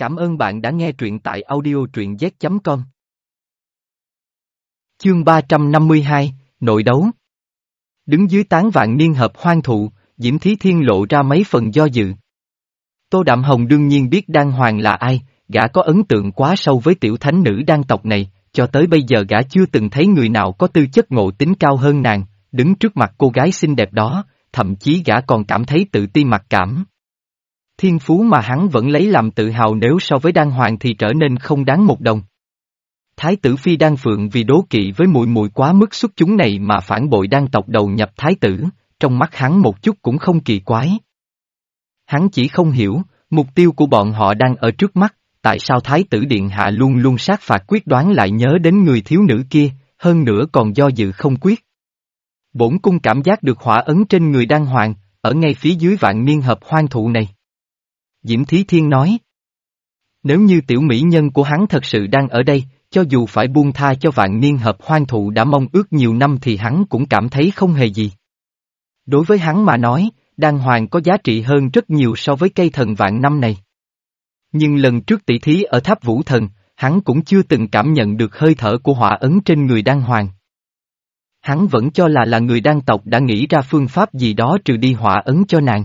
Cảm ơn bạn đã nghe truyện tại audio truyện z.com. Chương 352, Nội đấu Đứng dưới tán vạn niên hợp hoang thụ, Diễm Thí Thiên lộ ra mấy phần do dự. Tô Đạm Hồng đương nhiên biết Đan Hoàng là ai, gã có ấn tượng quá sâu với tiểu thánh nữ đan tộc này, cho tới bây giờ gã chưa từng thấy người nào có tư chất ngộ tính cao hơn nàng, đứng trước mặt cô gái xinh đẹp đó, thậm chí gã còn cảm thấy tự ti mặc cảm. Thiên phú mà hắn vẫn lấy làm tự hào nếu so với đan hoàng thì trở nên không đáng một đồng. Thái tử phi đan phượng vì đố kỵ với mùi mùi quá mức xuất chúng này mà phản bội đan tộc đầu nhập thái tử, trong mắt hắn một chút cũng không kỳ quái. Hắn chỉ không hiểu, mục tiêu của bọn họ đang ở trước mắt, tại sao thái tử điện hạ luôn luôn sát phạt quyết đoán lại nhớ đến người thiếu nữ kia, hơn nữa còn do dự không quyết. Bổn cung cảm giác được hỏa ấn trên người đan hoàng, ở ngay phía dưới vạn niên hợp hoang thụ này. Diễm Thí Thiên nói. Nếu như tiểu mỹ nhân của hắn thật sự đang ở đây, cho dù phải buông tha cho vạn niên hợp hoang thụ đã mong ước nhiều năm thì hắn cũng cảm thấy không hề gì. Đối với hắn mà nói, đan hoàng có giá trị hơn rất nhiều so với cây thần vạn năm này. Nhưng lần trước tỷ thí ở tháp vũ thần, hắn cũng chưa từng cảm nhận được hơi thở của hỏa ấn trên người đan hoàng. Hắn vẫn cho là là người đan tộc đã nghĩ ra phương pháp gì đó trừ đi hỏa ấn cho nàng.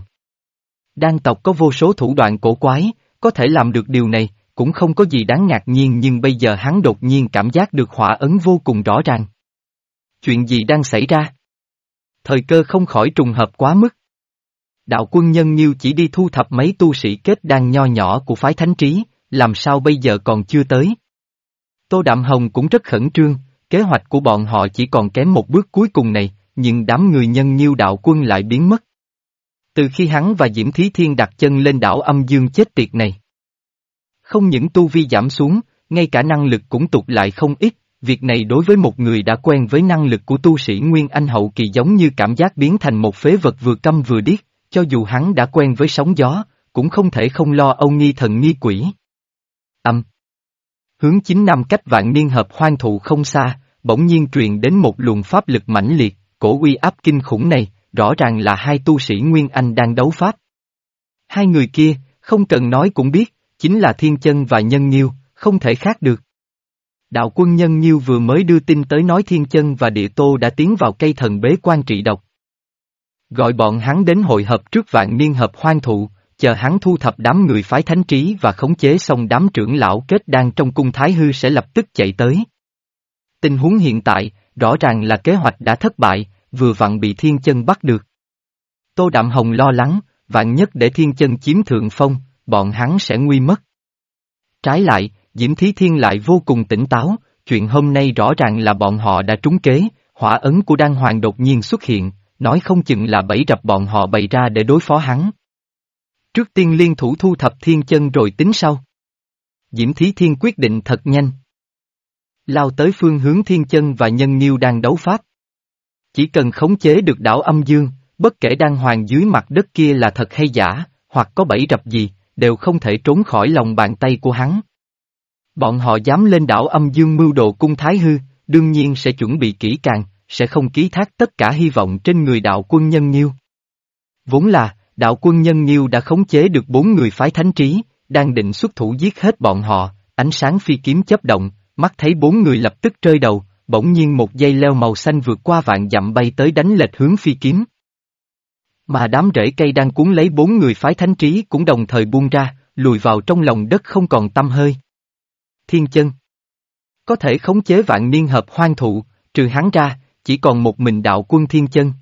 Đan tộc có vô số thủ đoạn cổ quái, có thể làm được điều này, cũng không có gì đáng ngạc nhiên nhưng bây giờ hắn đột nhiên cảm giác được hỏa ấn vô cùng rõ ràng. Chuyện gì đang xảy ra? Thời cơ không khỏi trùng hợp quá mức. Đạo quân nhân nhiêu chỉ đi thu thập mấy tu sĩ kết đan nho nhỏ của phái thánh trí, làm sao bây giờ còn chưa tới. Tô Đạm Hồng cũng rất khẩn trương, kế hoạch của bọn họ chỉ còn kém một bước cuối cùng này, nhưng đám người nhân nhiêu đạo quân lại biến mất. Từ khi hắn và Diễm Thí Thiên đặt chân lên đảo âm dương chết tiệt này. Không những tu vi giảm xuống, ngay cả năng lực cũng tụt lại không ít, việc này đối với một người đã quen với năng lực của tu sĩ Nguyên Anh hậu kỳ giống như cảm giác biến thành một phế vật vừa câm vừa điếc, cho dù hắn đã quen với sóng gió, cũng không thể không lo âu nghi thần nghi quỷ. Âm Hướng chính năm cách vạn niên hợp hoang thụ không xa, bỗng nhiên truyền đến một luồng pháp lực mãnh liệt, cổ uy áp kinh khủng này, rõ ràng là hai tu sĩ Nguyên Anh đang đấu pháp. Hai người kia, không cần nói cũng biết, chính là Thiên Chân và Nhân Nhiêu, không thể khác được. Đạo quân Nhân Nhiêu vừa mới đưa tin tới nói Thiên Chân và Địa Tô đã tiến vào cây thần bế quan trị độc. Gọi bọn hắn đến hội hợp trước vạn niên hợp hoang thụ, chờ hắn thu thập đám người phái thánh trí và khống chế xong đám trưởng lão kết đang trong cung Thái Hư sẽ lập tức chạy tới. Tình huống hiện tại, rõ ràng là kế hoạch đã thất bại, vừa vặn bị thiên chân bắt được. Tô Đạm Hồng lo lắng, vạn nhất để thiên chân chiếm thượng phong, bọn hắn sẽ nguy mất. Trái lại, Diễm Thí Thiên lại vô cùng tỉnh táo, chuyện hôm nay rõ ràng là bọn họ đã trúng kế, hỏa ấn của Đan Hoàng đột nhiên xuất hiện, nói không chừng là bẫy rập bọn họ bày ra để đối phó hắn. Trước tiên liên thủ thu thập thiên chân rồi tính sau. Diễm Thí Thiên quyết định thật nhanh. Lao tới phương hướng thiên chân và nhân nghiêu đang đấu pháp. Chỉ cần khống chế được đảo âm dương, bất kể đan hoàng dưới mặt đất kia là thật hay giả, hoặc có bẫy rập gì, đều không thể trốn khỏi lòng bàn tay của hắn. Bọn họ dám lên đảo âm dương mưu đồ cung thái hư, đương nhiên sẽ chuẩn bị kỹ càng, sẽ không ký thác tất cả hy vọng trên người đạo quân nhân nhiêu. Vốn là, đạo quân nhân nhiêu đã khống chế được bốn người phái thánh trí, đang định xuất thủ giết hết bọn họ, ánh sáng phi kiếm chấp động, mắt thấy bốn người lập tức rơi đầu, bỗng nhiên một dây leo màu xanh vượt qua vạn dặm bay tới đánh lệch hướng phi kiếm. Mà đám rễ cây đang cuốn lấy bốn người phái thánh trí cũng đồng thời buông ra, lùi vào trong lòng đất không còn tâm hơi. Thiên chân Có thể khống chế vạn niên hợp hoang thụ, trừ hắn ra, chỉ còn một mình đạo quân thiên chân.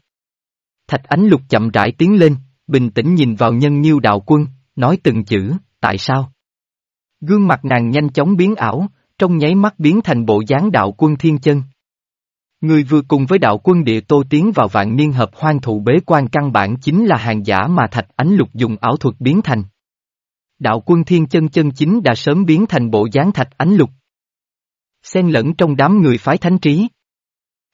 Thạch ánh lục chậm rãi tiến lên, bình tĩnh nhìn vào nhân nhiêu đạo quân, nói từng chữ, tại sao? Gương mặt nàng nhanh chóng biến ảo, trong nháy mắt biến thành bộ dáng đạo quân thiên chân. Người vừa cùng với đạo quân địa tô tiến vào vạn niên hợp hoang thụ bế quan căn bản chính là hàng giả mà thạch ánh lục dùng ảo thuật biến thành. Đạo quân thiên chân chân chính đã sớm biến thành bộ dáng thạch ánh lục. Xen lẫn trong đám người phái thánh trí.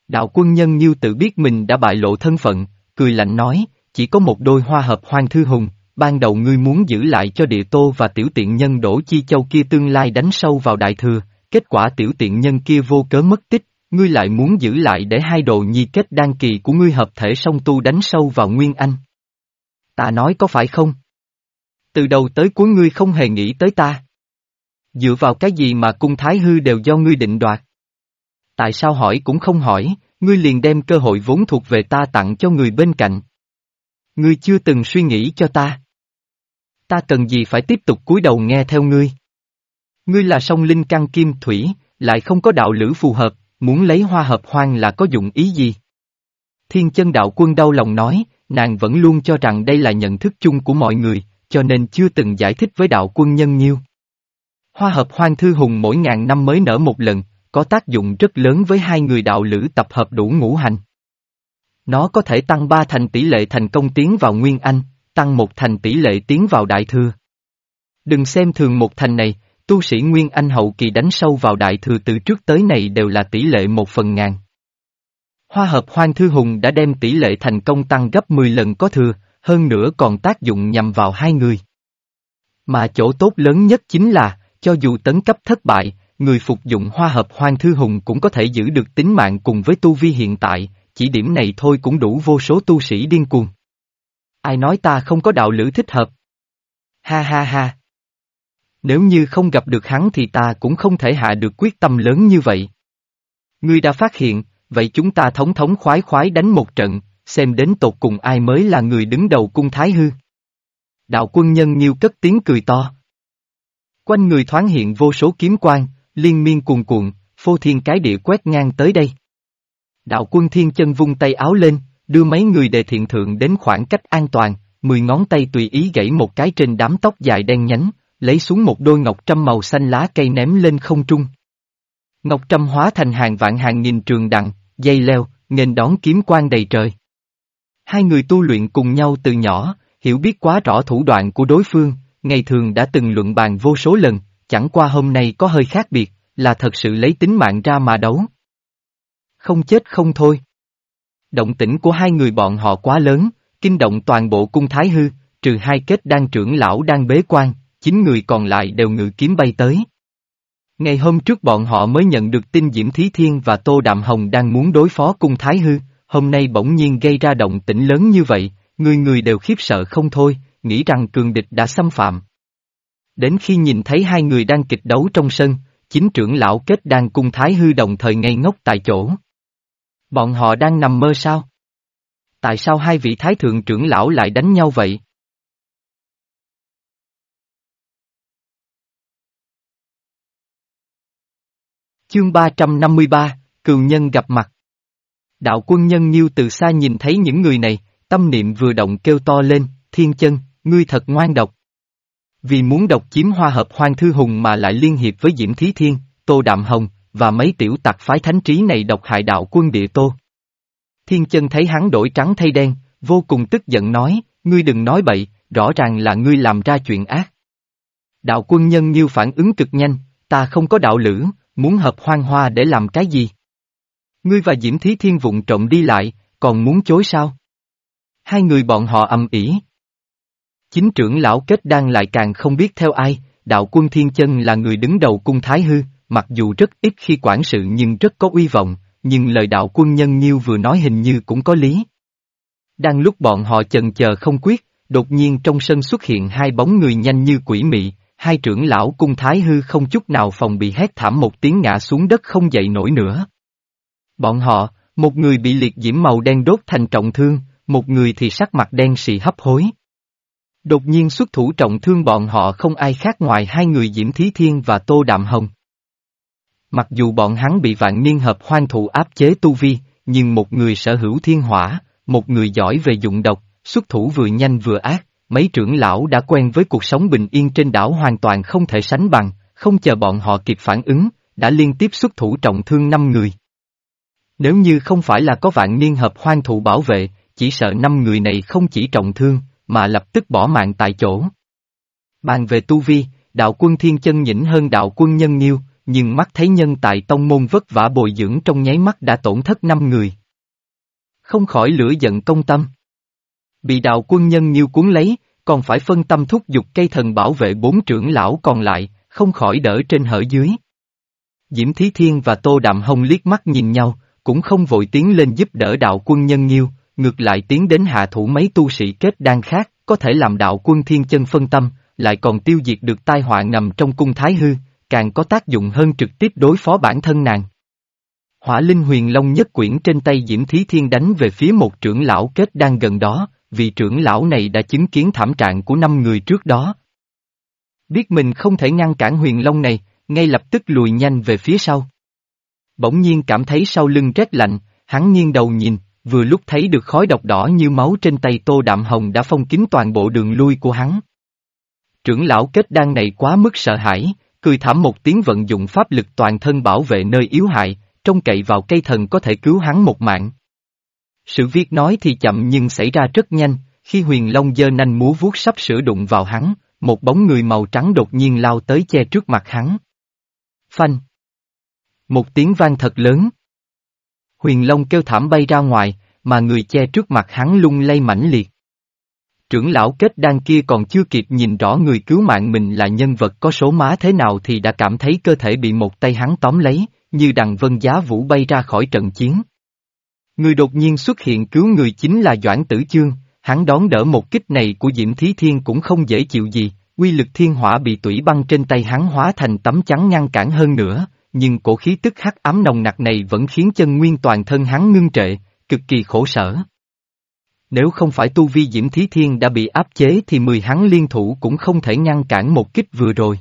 Đạo quân nhân như tự biết mình đã bại lộ thân phận, cười lạnh nói, chỉ có một đôi hoa hợp hoang thư hùng, ban đầu ngươi muốn giữ lại cho địa tô và tiểu tiện nhân đổ chi châu kia tương lai đánh sâu vào đại thừa, kết quả tiểu tiện nhân kia vô cớ mất tích, ngươi lại muốn giữ lại để hai đồ nhi kết đan kỳ của ngươi hợp thể song tu đánh sâu vào Nguyên Anh. Ta nói có phải không? Từ đầu tới cuối ngươi không hề nghĩ tới ta. Dựa vào cái gì mà cung thái hư đều do ngươi định đoạt? Tại sao hỏi cũng không hỏi, ngươi liền đem cơ hội vốn thuộc về ta tặng cho người bên cạnh. Ngươi chưa từng suy nghĩ cho ta. Ta cần gì phải tiếp tục cúi đầu nghe theo ngươi? Ngươi là song linh căn kim thủy, lại không có đạo lữ phù hợp, muốn lấy hoa hợp hoang là có dụng ý gì? Thiên chân đạo quân đau lòng nói, nàng vẫn luôn cho rằng đây là nhận thức chung của mọi người, cho nên chưa từng giải thích với đạo quân nhân nhiêu. Hoa hợp hoang thư hùng mỗi ngàn năm mới nở một lần, có tác dụng rất lớn với hai người đạo lữ tập hợp đủ ngũ hành. Nó có thể tăng ba thành tỷ lệ thành công tiến vào Nguyên Anh, tăng một thành tỷ lệ tiến vào Đại Thừa. Đừng xem thường một thành này, tu sĩ Nguyên Anh hậu kỳ đánh sâu vào Đại Thừa từ trước tới này đều là tỷ lệ một phần ngàn. Hoa hợp hoang thư hùng đã đem tỷ lệ thành công tăng gấp 10 lần có thừa, hơn nữa còn tác dụng nhằm vào hai người. Mà chỗ tốt lớn nhất chính là, cho dù tấn cấp thất bại, người phục dụng hoa hợp hoang thư hùng cũng có thể giữ được tính mạng cùng với tu vi hiện tại, chỉ điểm này thôi cũng đủ vô số tu sĩ điên cuồng. Ai nói ta không có đạo lữ thích hợp? Ha ha ha. Nếu như không gặp được hắn thì ta cũng không thể hạ được quyết tâm lớn như vậy. Ngươi đã phát hiện, vậy chúng ta thống thống khoái khoái đánh một trận, xem đến tột cùng ai mới là người đứng đầu cung thái hư. Đạo quân nhân nhiêu cất tiếng cười to. Quanh người thoáng hiện vô số kiếm quang, liên miên cuồn cuộn, phô thiên cái địa quét ngang tới đây. Đạo quân thiên chân vung tay áo lên, đưa mấy người đề thiện thượng đến khoảng cách an toàn, mười ngón tay tùy ý gãy một cái trên đám tóc dài đen nhánh, lấy xuống một đôi ngọc trăm màu xanh lá cây ném lên không trung. Ngọc trăm hóa thành hàng vạn hàng nghìn trường đặng, dây leo, nghênh đón kiếm quang đầy trời. Hai người tu luyện cùng nhau từ nhỏ, hiểu biết quá rõ thủ đoạn của đối phương, ngày thường đã từng luận bàn vô số lần, chẳng qua hôm nay có hơi khác biệt, là thật sự lấy tính mạng ra mà đấu. Không chết không thôi. Động tĩnh của hai người bọn họ quá lớn, kinh động toàn bộ cung thái hư, trừ hai kết đan trưởng lão đang bế quan, chín người còn lại đều ngự kiếm bay tới. Ngày hôm trước bọn họ mới nhận được tin Diễm Thí Thiên và Tô Đạm Hồng đang muốn đối phó cung Thái Hư, hôm nay bỗng nhiên gây ra động tĩnh lớn như vậy, người người đều khiếp sợ không thôi, nghĩ rằng cường địch đã xâm phạm. Đến khi nhìn thấy hai người đang kịch đấu trong sân, chính trưởng lão kết đang cung Thái Hư đồng thời ngây ngốc tại chỗ. Bọn họ đang nằm mơ sao? Tại sao hai vị thái thượng trưởng lão lại đánh nhau vậy? Chương 353, Cường Nhân gặp mặt. Đạo quân nhân nhiêu từ xa nhìn thấy những người này, tâm niệm vừa động kêu to lên, thiên chân, ngươi thật ngoan độc. Vì muốn độc chiếm hoa hợp hoang thư hùng mà lại liên hiệp với Diễm Thí Thiên, Tô Đạm Hồng, và mấy tiểu tặc phái thánh trí này độc hại đạo quân địa Tô. Thiên chân thấy hắn đổi trắng thay đen, vô cùng tức giận nói, ngươi đừng nói bậy, rõ ràng là ngươi làm ra chuyện ác. Đạo quân nhân nhiêu phản ứng cực nhanh, ta không có đạo lữ, muốn hợp hoang hoa để làm cái gì? Ngươi và Diễm Thí Thiên vụng trộm đi lại, còn muốn chối sao? Hai người bọn họ âm ỉ. Chính trưởng lão kết đang lại càng không biết theo ai, đạo quân thiên chân là người đứng đầu cung thái hư, mặc dù rất ít khi quản sự nhưng rất có uy vọng, nhưng lời đạo quân nhân nhiêu vừa nói hình như cũng có lý. Đang lúc bọn họ chần chờ không quyết, đột nhiên trong sân xuất hiện hai bóng người nhanh như quỷ mị, hai trưởng lão cung thái hư không chút nào phòng bị hét thảm một tiếng ngã xuống đất không dậy nổi nữa. Bọn họ, một người bị liệt diễm màu đen đốt thành trọng thương, một người thì sắc mặt đen xì hấp hối. Đột nhiên xuất thủ trọng thương bọn họ không ai khác ngoài hai người Diễm Thí Thiên và Tô Đạm Hồng. Mặc dù bọn hắn bị vạn niên hợp hoang thụ áp chế tu vi, nhưng một người sở hữu thiên hỏa, một người giỏi về dụng độc, xuất thủ vừa nhanh vừa ác, mấy trưởng lão đã quen với cuộc sống bình yên trên đảo hoàn toàn không thể sánh bằng, không chờ bọn họ kịp phản ứng, đã liên tiếp xuất thủ trọng thương năm người. Nếu như không phải là có vạn niên hợp hoang thụ bảo vệ, chỉ sợ năm người này không chỉ trọng thương, mà lập tức bỏ mạng tại chỗ. Bàn về tu vi, đạo quân thiên chân nhỉnh hơn đạo quân nhân nghiêu, nhưng mắt thấy nhân tại tông môn vất vả bồi dưỡng trong nháy mắt đã tổn thất năm người. Không khỏi lửa giận công tâm. Bị đạo quân nhân nhiêu cuốn lấy, còn phải phân tâm thúc giục cây thần bảo vệ bốn trưởng lão còn lại, không khỏi đỡ trên hở dưới. Diễm Thí Thiên và Tô Đạm Hồng liếc mắt nhìn nhau, cũng không vội tiến lên giúp đỡ đạo quân nhân nhiêu, ngược lại tiến đến hạ thủ mấy tu sĩ kết đan khác, có thể làm đạo quân thiên chân phân tâm, lại còn tiêu diệt được tai họa nằm trong cung thái hư, càng có tác dụng hơn trực tiếp đối phó bản thân nàng. Hỏa linh huyền long nhất quyển trên tay Diễm Thí Thiên đánh về phía một trưởng lão kết đang gần đó, vì trưởng lão này đã chứng kiến thảm trạng của năm người trước đó. Biết mình không thể ngăn cản huyền long này, ngay lập tức lùi nhanh về phía sau. Bỗng nhiên cảm thấy sau lưng rét lạnh, hắn nghiêng đầu nhìn, vừa lúc thấy được khói độc đỏ như máu trên tay Tô Đạm Hồng đã phong kín toàn bộ đường lui của hắn. Trưởng lão kết đan này quá mức sợ hãi, cười thảm một tiếng vận dụng pháp lực toàn thân bảo vệ nơi yếu hại, trông cậy vào cây thần có thể cứu hắn một mạng. Sự việc nói thì chậm nhưng xảy ra rất nhanh, khi huyền long dơ nanh múa vuốt sắp sửa đụng vào hắn, một bóng người màu trắng đột nhiên lao tới che trước mặt hắn. Phanh! Một tiếng vang thật lớn. Huyền long kêu thảm bay ra ngoài, mà người che trước mặt hắn lung lay mãnh liệt. Trưởng lão kết đan kia còn chưa kịp nhìn rõ người cứu mạng mình là nhân vật có số má thế nào thì đã cảm thấy cơ thể bị một tay hắn tóm lấy, như đằng vân giá vũ bay ra khỏi trận chiến. Người đột nhiên xuất hiện cứu người chính là Doãn Tử Chương, hắn đón đỡ một kích này của Diễm Thí Thiên cũng không dễ chịu gì, quy lực thiên hỏa bị tủy băng trên tay hắn hóa thành tấm chắn ngăn cản hơn nữa, nhưng cổ khí tức hắc ám nồng nặc này vẫn khiến chân nguyên toàn thân hắn ngưng trệ, cực kỳ khổ sở. Nếu không phải tu vi Diễm Thí Thiên đã bị áp chế thì mười hắn liên thủ cũng không thể ngăn cản một kích vừa rồi.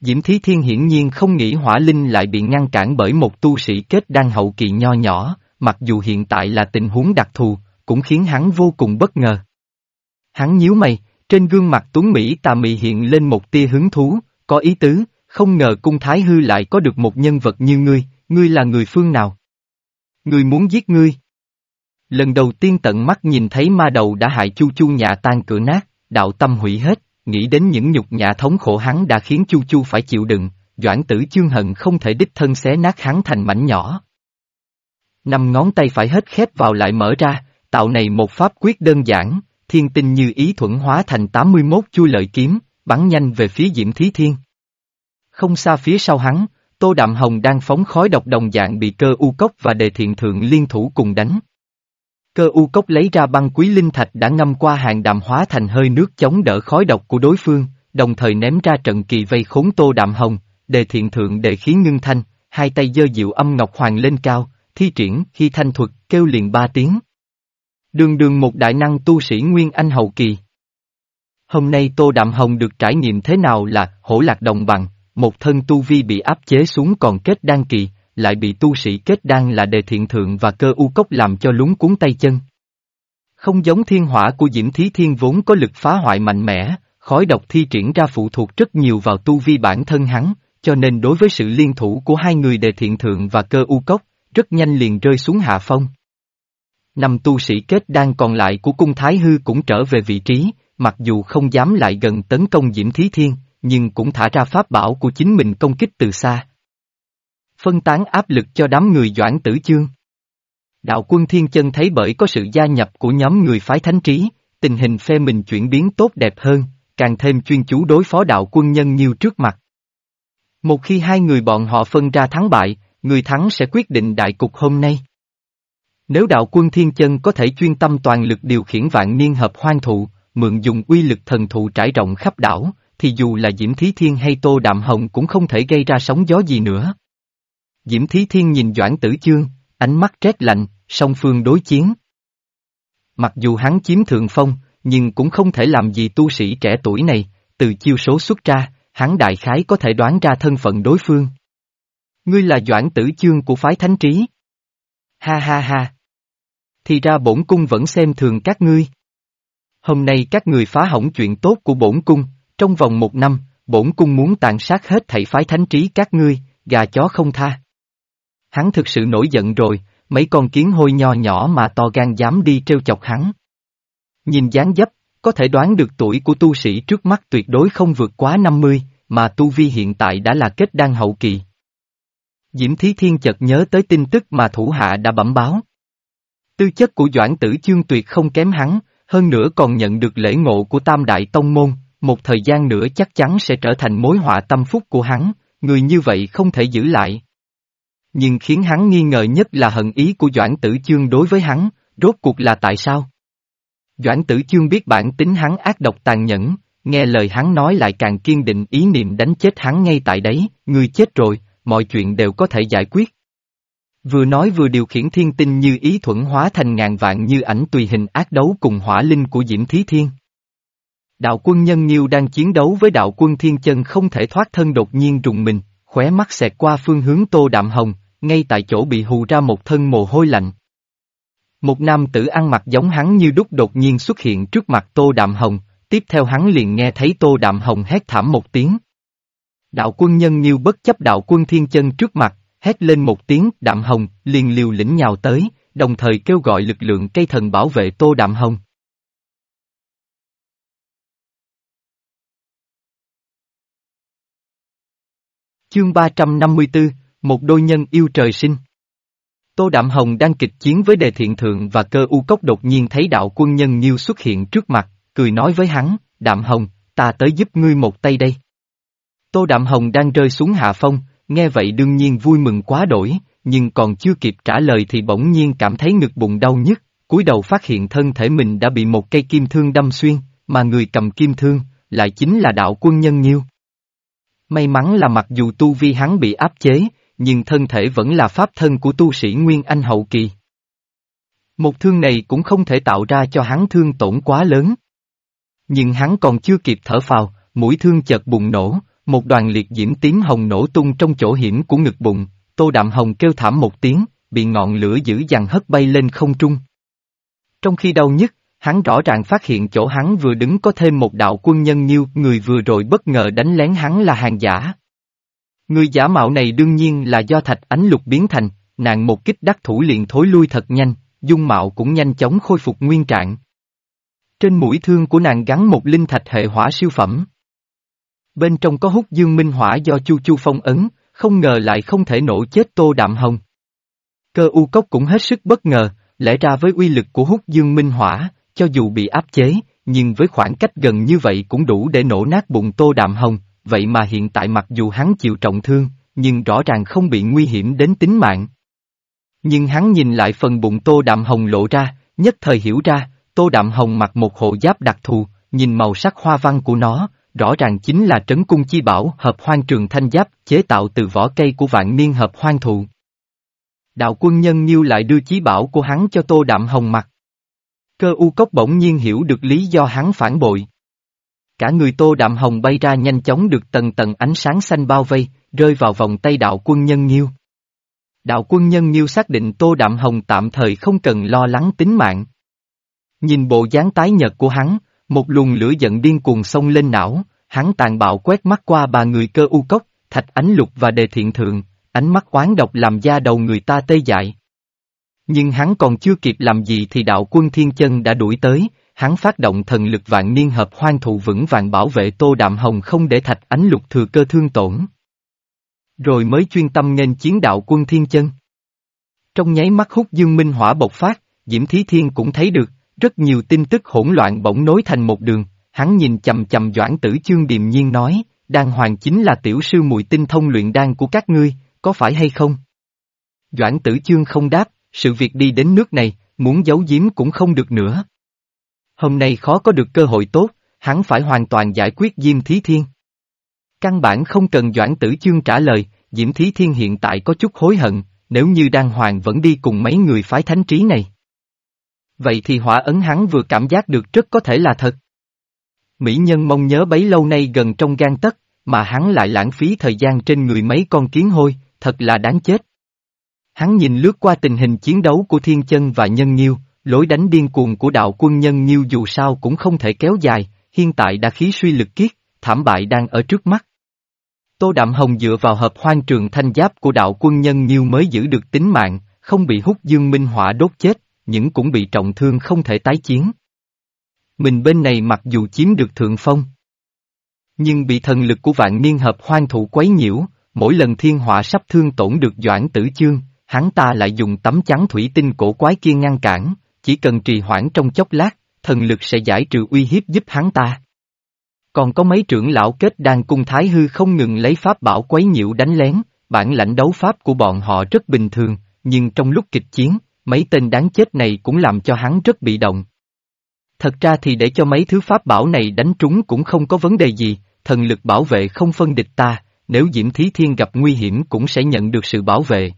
Diễm Thí Thiên hiển nhiên không nghĩ hỏa linh lại bị ngăn cản bởi một tu sĩ kết đan hậu kỳ nho nhỏ, mặc dù hiện tại là tình huống đặc thù, cũng khiến hắn vô cùng bất ngờ. Hắn nhíu mày, trên gương mặt Tuấn Mỹ tà mị hiện lên một tia hứng thú, có ý tứ, không ngờ cung Thái Hư lại có được một nhân vật như ngươi, ngươi là người phương nào? Ngươi muốn giết ngươi. Lần đầu tiên tận mắt nhìn thấy ma đầu đã hại Chu Chu nhà tan cửa nát, đạo tâm hủy hết, nghĩ đến những nhục nhã thống khổ hắn đã khiến Chu Chu phải chịu đựng, Doãn tử chương hận không thể đích thân xé nát hắn thành mảnh nhỏ. Năm ngón tay phải hết khép vào lại mở ra, tạo này một pháp quyết đơn giản, thiên tinh như ý thuận hóa thành 81 chu lợi kiếm, bắn nhanh về phía Diễm Thí Thiên. Không xa phía sau hắn, Tô Đạm Hồng đang phóng khói độc đồng dạng bị cơ u cốc và đề thiện thượng liên thủ cùng đánh. Cơ u cốc lấy ra băng quý linh thạch đã ngâm qua hàng đạm hóa thành hơi nước chống đỡ khói độc của đối phương, đồng thời ném ra trận kỳ vây khốn Tô Đạm Hồng, đề thiện thượng đề khí ngưng thanh, hai tay dơ diệu âm ngọc hoàng lên cao, thi triển khi thanh thuật kêu liền ba tiếng. Đường đường một đại năng tu sĩ Nguyên Anh hậu kỳ. Hôm nay Tô Đạm Hồng được trải nghiệm thế nào là hổ lạc đồng bằng, một thân tu vi bị áp chế xuống còn kết đan kỳ, lại bị tu sĩ kết đan là đề thiện thượng và cơ u cốc làm cho lúng cuốn tay chân. Không giống thiên hỏa của Diễm Thí Thiên vốn có lực phá hoại mạnh mẽ, khói độc thi triển ra phụ thuộc rất nhiều vào tu vi bản thân hắn, cho nên đối với sự liên thủ của hai người đề thiện thượng và cơ u cốc, rất nhanh liền rơi xuống hạ phong. Năm tu sĩ kết đang còn lại của cung Thái Hư cũng trở về vị trí, mặc dù không dám lại gần tấn công Diễm Thí Thiên, nhưng cũng thả ra pháp bảo của chính mình công kích từ xa. Phân tán áp lực cho đám người Doãn Tử Chương. Đạo quân Thiên Chân thấy bởi có sự gia nhập của nhóm người phái thánh trí, tình hình phe mình chuyển biến tốt đẹp hơn, càng thêm chuyên chú đối phó đạo quân nhân nhiều trước mặt. Một khi hai người bọn họ phân ra thắng bại, người thắng sẽ quyết định đại cục hôm nay. Nếu đạo quân thiên chân có thể chuyên tâm toàn lực điều khiển vạn niên hợp hoang thụ, mượn dùng uy lực thần thụ trải rộng khắp đảo, thì dù là Diễm Thí Thiên hay Tô Đạm Hồng cũng không thể gây ra sóng gió gì nữa. Diễm Thí Thiên nhìn Doãn Tử Chương, ánh mắt rét lạnh, song phương đối chiến. Mặc dù hắn chiếm thượng phong, nhưng cũng không thể làm gì tu sĩ trẻ tuổi này, từ chiêu số xuất ra, hắn đại khái có thể đoán ra thân phận đối phương. Ngươi là Doãn Tử Chương của phái thánh trí. Ha ha ha. Thì ra bổn cung vẫn xem thường các ngươi. Hôm nay các người phá hỏng chuyện tốt của bổn cung, trong vòng một năm, bổn cung muốn tàn sát hết thảy phái thánh trí các ngươi, gà chó không tha. Hắn thực sự nổi giận rồi, mấy con kiến hôi nho nhỏ mà to gan dám đi trêu chọc hắn. Nhìn dáng dấp, có thể đoán được tuổi của tu sĩ trước mắt tuyệt đối không vượt quá 50, mà tu vi hiện tại đã là kết đan hậu kỳ. Diễm Thí Thiên chợt nhớ tới tin tức mà thủ hạ đã bẩm báo. Tư chất của Doãn Tử Chương tuyệt không kém hắn, hơn nữa còn nhận được lễ ngộ của Tam Đại Tông Môn, một thời gian nữa chắc chắn sẽ trở thành mối họa tâm phúc của hắn, người như vậy không thể giữ lại. Nhưng khiến hắn nghi ngờ nhất là hận ý của Doãn Tử Chương đối với hắn, rốt cuộc là tại sao? Doãn Tử Chương biết bản tính hắn ác độc tàn nhẫn, nghe lời hắn nói lại càng kiên định ý niệm đánh chết hắn ngay tại đấy, người chết rồi, mọi chuyện đều có thể giải quyết. Vừa nói vừa điều khiển thiên tinh như ý thuẫn hóa thành ngàn vạn như ảnh tùy hình ác đấu cùng hỏa linh của Diễm Thí Thiên. Đạo quân nhân Nhiêu đang chiến đấu với đạo quân thiên chân không thể thoát thân đột nhiên rùng mình, khóe mắt xẹt qua phương hướng tô đạm hồng, ngay tại chỗ bị hù ra một thân mồ hôi lạnh. Một nam tử ăn mặc giống hắn như đúc đột nhiên xuất hiện trước mặt tô đạm hồng, tiếp theo hắn liền nghe thấy tô đạm hồng hét thảm một tiếng. Đạo quân nhân Nhiêu bất chấp đạo quân thiên chân trước mặt, hét lên một tiếng đạm hồng, liền liều lĩnh nhào tới, đồng thời kêu gọi lực lượng cây thần bảo vệ tô đạm hồng. Chương 354, một đôi nhân yêu trời sinh. Tô Đạm Hồng đang kịch chiến với đề thiện thượng và cơ u cốc đột nhiên thấy đạo quân nhân Nhiêu xuất hiện trước mặt, cười nói với hắn, Đạm Hồng, ta tới giúp ngươi một tay đây. Tô Đạm Hồng đang rơi xuống hạ phong, nghe vậy đương nhiên vui mừng quá đổi, nhưng còn chưa kịp trả lời thì bỗng nhiên cảm thấy ngực bụng đau nhức, cúi đầu phát hiện thân thể mình đã bị một cây kim thương đâm xuyên, mà người cầm kim thương, lại chính là đạo quân nhân nhiêu. May mắn là mặc dù tu vi hắn bị áp chế, nhưng thân thể vẫn là pháp thân của tu sĩ Nguyên Anh hậu kỳ. Một thương này cũng không thể tạo ra cho hắn thương tổn quá lớn. Nhưng hắn còn chưa kịp thở phào, mũi thương chợt bùng nổ, một đoàn liệt diễm tím hồng nổ tung trong chỗ hiểm của ngực bụng, tô đạm hồng kêu thảm một tiếng, bị ngọn lửa dữ dằn hất bay lên không trung. Trong khi đau nhất, hắn rõ ràng phát hiện chỗ hắn vừa đứng có thêm một đạo quân nhân như người vừa rồi bất ngờ đánh lén hắn là hàng giả. Người giả mạo này đương nhiên là do thạch ánh lục biến thành, nàng một kích đắc thủ liền thối lui thật nhanh, dung mạo cũng nhanh chóng khôi phục nguyên trạng. Trên mũi thương của nàng gắn một linh thạch hệ hỏa siêu phẩm. Bên trong có hút dương minh hỏa do Chu Chu phong ấn, không ngờ lại không thể nổ chết tô đạm hồng. Cơ u cốc cũng hết sức bất ngờ, lẽ ra với uy lực của hút dương minh hỏa, cho dù bị áp chế, nhưng với khoảng cách gần như vậy cũng đủ để nổ nát bụng tô đạm hồng, vậy mà hiện tại mặc dù hắn chịu trọng thương, nhưng rõ ràng không bị nguy hiểm đến tính mạng. Nhưng hắn nhìn lại phần bụng tô đạm hồng lộ ra, nhất thời hiểu ra, tô đạm hồng mặc một hộ giáp đặc thù, nhìn màu sắc hoa văn của nó, rõ ràng chính là trấn cung chi bảo hợp hoang trường thanh giáp chế tạo từ vỏ cây của vạn niên hợp hoang thụ. Đạo quân nhân nhiêu lại đưa chí bảo của hắn cho tô đạm hồng mặc. Cơ u cốc bỗng nhiên hiểu được lý do hắn phản bội. Cả người tô đạm hồng bay ra nhanh chóng được tầng tầng ánh sáng xanh bao vây, rơi vào vòng tay đạo quân nhân nhiêu. Đạo quân nhân nhiêu xác định tô đạm hồng tạm thời không cần lo lắng tính mạng. Nhìn bộ dáng tái nhợt của hắn, một luồng lửa giận điên cuồng xông lên não, hắn tàn bạo quét mắt qua ba người cơ u cốc, thạch ánh lục và đề thiện thượng, ánh mắt oán độc làm da đầu người ta tê dại. Nhưng hắn còn chưa kịp làm gì thì đạo quân thiên chân đã đuổi tới, hắn phát động thần lực vạn niên hợp hoang thụ vững vàng bảo vệ tô đạm hồng không để thạch ánh lục thừa cơ thương tổn. Rồi mới chuyên tâm nghênh chiến đạo quân thiên chân. Trong nháy mắt hút dương minh hỏa bộc phát, Diễm Thí Thiên cũng thấy được, rất nhiều tin tức hỗn loạn bỗng nối thành một đường, hắn nhìn chầm chầm Doãn Tử Chương điềm nhiên nói, đan hoàng chính là tiểu sư mùi tinh thông luyện đan của các ngươi, có phải hay không? Doãn Tử Chương không đáp, sự việc đi đến nước này, muốn giấu giếm cũng không được nữa. Hôm nay khó có được cơ hội tốt, hắn phải hoàn toàn giải quyết Diêm Thí Thiên. Căn bản không cần Doãn Tử Chương trả lời, Diễm Thí Thiên hiện tại có chút hối hận, nếu như Đan Hoàng vẫn đi cùng mấy người phái thánh trí này. Vậy thì hỏa ấn hắn vừa cảm giác được rất có thể là thật. Mỹ nhân mong nhớ bấy lâu nay gần trong gan tất, mà hắn lại lãng phí thời gian trên người mấy con kiến hôi, thật là đáng chết. Hắn nhìn lướt qua tình hình chiến đấu của thiên chân và nhân nhiêu, lối đánh điên cuồng của đạo quân nhân nhiêu dù sao cũng không thể kéo dài, hiện tại đã khí suy lực kiết, thảm bại đang ở trước mắt. Tô Đạm Hồng dựa vào hợp hoang trường thanh giáp của đạo quân nhân nhiêu mới giữ được tính mạng, không bị hút dương minh hỏa đốt chết, những cũng bị trọng thương không thể tái chiến. Mình bên này mặc dù chiếm được thượng phong, nhưng bị thần lực của vạn niên hợp hoang thụ quấy nhiễu, mỗi lần thiên họa sắp thương tổn được doãn tử chương, hắn ta lại dùng tấm chắn thủy tinh cổ quái kia ngăn cản, chỉ cần trì hoãn trong chốc lát, thần lực sẽ giải trừ uy hiếp giúp hắn ta. Còn có mấy trưởng lão kết đan cung thái hư không ngừng lấy pháp bảo quấy nhiễu đánh lén, bản lãnh đấu pháp của bọn họ rất bình thường, nhưng trong lúc kịch chiến, mấy tên đáng chết này cũng làm cho hắn rất bị động. Thật ra thì để cho mấy thứ pháp bảo này đánh trúng cũng không có vấn đề gì, thần lực bảo vệ không phân địch ta, nếu Diễm Thí Thiên gặp nguy hiểm cũng sẽ nhận được sự bảo vệ.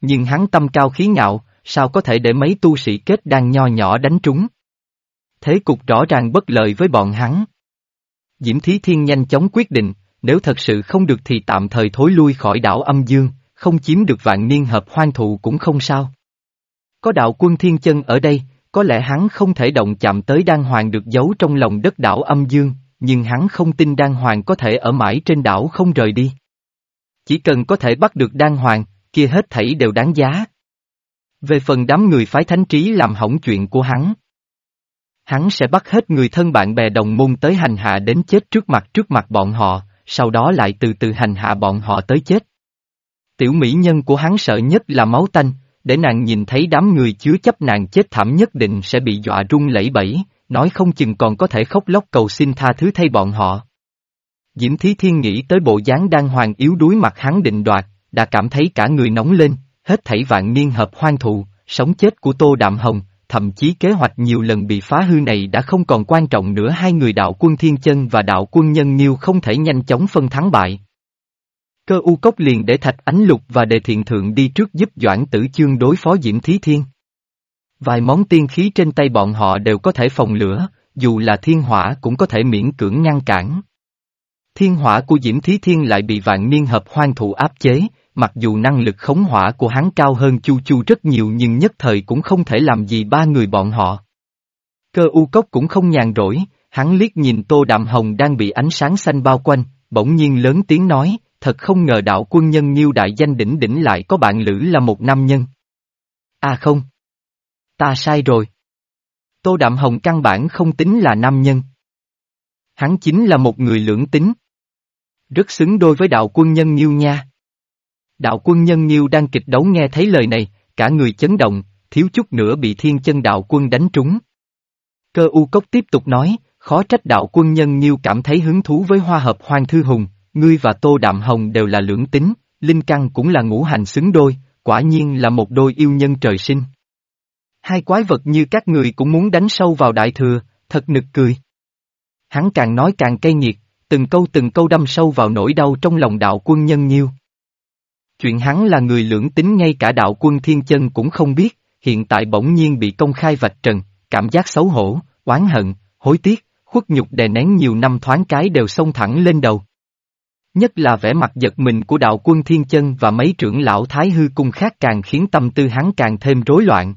Nhưng hắn tâm cao khí ngạo, sao có thể để mấy tu sĩ kết đang nho nhỏ đánh trúng? Thế cục rõ ràng bất lợi với bọn hắn. Diễm Thí Thiên nhanh chóng quyết định, nếu thật sự không được thì tạm thời thối lui khỏi đảo âm dương, không chiếm được vạn niên hợp hoang thụ cũng không sao. Có đạo quân thiên chân ở đây, có lẽ hắn không thể động chạm tới đan hoàng được giấu trong lòng đất đảo âm dương, nhưng hắn không tin đan hoàng có thể ở mãi trên đảo không rời đi. Chỉ cần có thể bắt được đan hoàng, kia hết thảy đều đáng giá. Về phần đám người phái thánh trí làm hỏng chuyện của hắn. Hắn sẽ bắt hết người thân bạn bè đồng môn tới hành hạ đến chết trước mặt trước mặt bọn họ, sau đó lại từ từ hành hạ bọn họ tới chết. Tiểu mỹ nhân của hắn sợ nhất là máu tanh, để nàng nhìn thấy đám người chứa chấp nàng chết thảm nhất định sẽ bị dọa run lẩy bẩy, nói không chừng còn có thể khóc lóc cầu xin tha thứ thay bọn họ. Diễm Thí Thiên nghĩ tới bộ dáng đang hoàng yếu đuối mặt hắn định đoạt, đã cảm thấy cả người nóng lên, hết thảy vạn niên hợp hoang thụ, sống chết của Tô Đạm Hồng, thậm chí kế hoạch nhiều lần bị phá hư này đã không còn quan trọng nữa hai người đạo quân Thiên Chân và đạo quân Nhân Nhiêu không thể nhanh chóng phân thắng bại. Cơ u cốc liền để Thạch Ánh Lục và Đề Thiện Thượng đi trước giúp Doãn Tử Chương đối phó Diễm Thí Thiên. Vài món tiên khí trên tay bọn họ đều có thể phòng lửa, dù là thiên hỏa cũng có thể miễn cưỡng ngăn cản. Thiên hỏa của Diễm Thí Thiên lại bị vạn niên hợp hoang thụ áp chế, mặc dù năng lực khống hỏa của hắn cao hơn Chu Chu rất nhiều nhưng nhất thời cũng không thể làm gì ba người bọn họ. Cơ u cốc cũng không nhàn rỗi, hắn liếc nhìn Tô Đạm Hồng đang bị ánh sáng xanh bao quanh, bỗng nhiên lớn tiếng nói, thật không ngờ đạo quân nhân nhiêu đại danh đỉnh đỉnh lại có bạn lữ là một nam nhân. À không. Ta sai rồi. Tô Đạm Hồng căn bản không tính là nam nhân. Hắn chính là một người lưỡng tính. Rất xứng đôi với đạo quân nhân nhiêu nha. Đạo quân nhân nhiêu đang kịch đấu nghe thấy lời này, cả người chấn động, thiếu chút nữa bị thiên chân đạo quân đánh trúng. Cơ u cốc tiếp tục nói, khó trách đạo quân nhân nhiêu cảm thấy hứng thú với hoa hợp hoang thư hùng, ngươi và tô đạm hồng đều là lưỡng tính, linh căn cũng là ngũ hành xứng đôi, quả nhiên là một đôi yêu nhân trời sinh. Hai quái vật như các người cũng muốn đánh sâu vào đại thừa, thật nực cười. Hắn càng nói càng cay nghiệt, từng câu từng câu đâm sâu vào nỗi đau trong lòng đạo quân nhân nhiêu. Chuyện hắn là người lưỡng tính ngay cả đạo quân thiên chân cũng không biết, hiện tại bỗng nhiên bị công khai vạch trần, cảm giác xấu hổ, oán hận, hối tiếc, khuất nhục đè nén nhiều năm thoáng cái đều xông thẳng lên đầu. Nhất là vẻ mặt giật mình của đạo quân thiên chân và mấy trưởng lão thái hư cung khác càng khiến tâm tư hắn càng thêm rối loạn.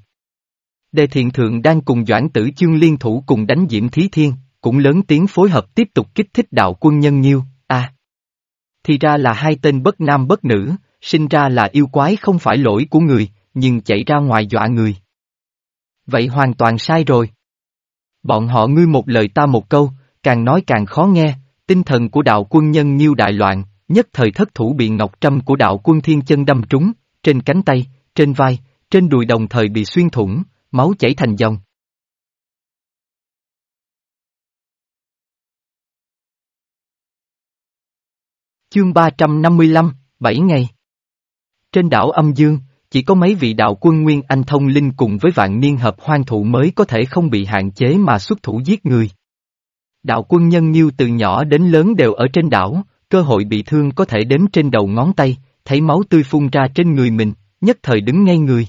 Đề thiện thượng đang cùng doãn tử chương liên thủ cùng đánh diễm thí thiên, cũng lớn tiếng phối hợp tiếp tục kích thích đạo quân nhân nhiêu, a Thì ra là hai tên bất nam bất nữ, sinh ra là yêu quái không phải lỗi của người, nhưng chạy ra ngoài dọa người. Vậy hoàn toàn sai rồi. Bọn họ ngươi một lời ta một câu, càng nói càng khó nghe, tinh thần của đạo quân nhân nhiêu đại loạn, nhất thời thất thủ bị ngọc trâm của đạo quân thiên chân đâm trúng, trên cánh tay, trên vai, trên đùi đồng thời bị xuyên thủng, máu chảy thành dòng. Chương 355, 7 ngày trên đảo âm dương, chỉ có mấy vị đạo quân Nguyên Anh thông linh cùng với vạn niên hợp hoang thụ mới có thể không bị hạn chế mà xuất thủ giết người. Đạo quân nhân nhiêu từ nhỏ đến lớn đều ở trên đảo, cơ hội bị thương có thể đếm trên đầu ngón tay, thấy máu tươi phun ra trên người mình, nhất thời đứng ngay người.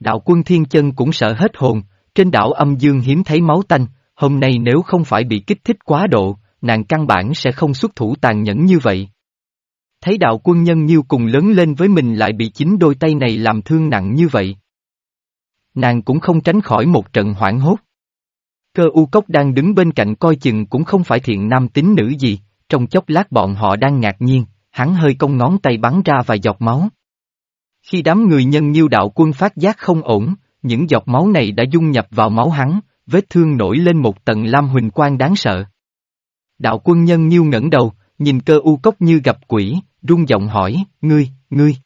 Đạo quân thiên chân cũng sợ hết hồn, trên đảo âm dương hiếm thấy máu tanh, hôm nay nếu không phải bị kích thích quá độ, nàng căn bản sẽ không xuất thủ tàn nhẫn như vậy. Thấy đạo quân nhân nhiêu cùng lớn lên với mình lại bị chính đôi tay này làm thương nặng như vậy. Nàng cũng không tránh khỏi một trận hoảng hốt. Cơ u cốc đang đứng bên cạnh coi chừng cũng không phải thiện nam tính nữ gì, trong chốc lát bọn họ đang ngạc nhiên, hắn hơi cong ngón tay bắn ra vài giọt máu. Khi đám người nhân nhiêu đạo quân phát giác không ổn, những giọt máu này đã dung nhập vào máu hắn, vết thương nổi lên một tầng lam huỳnh quang đáng sợ. Đạo quân nhân nhiêu ngẩng đầu, nhìn cơ u cốc như gặp quỷ, rung giọng hỏi, ngươi, ngươi.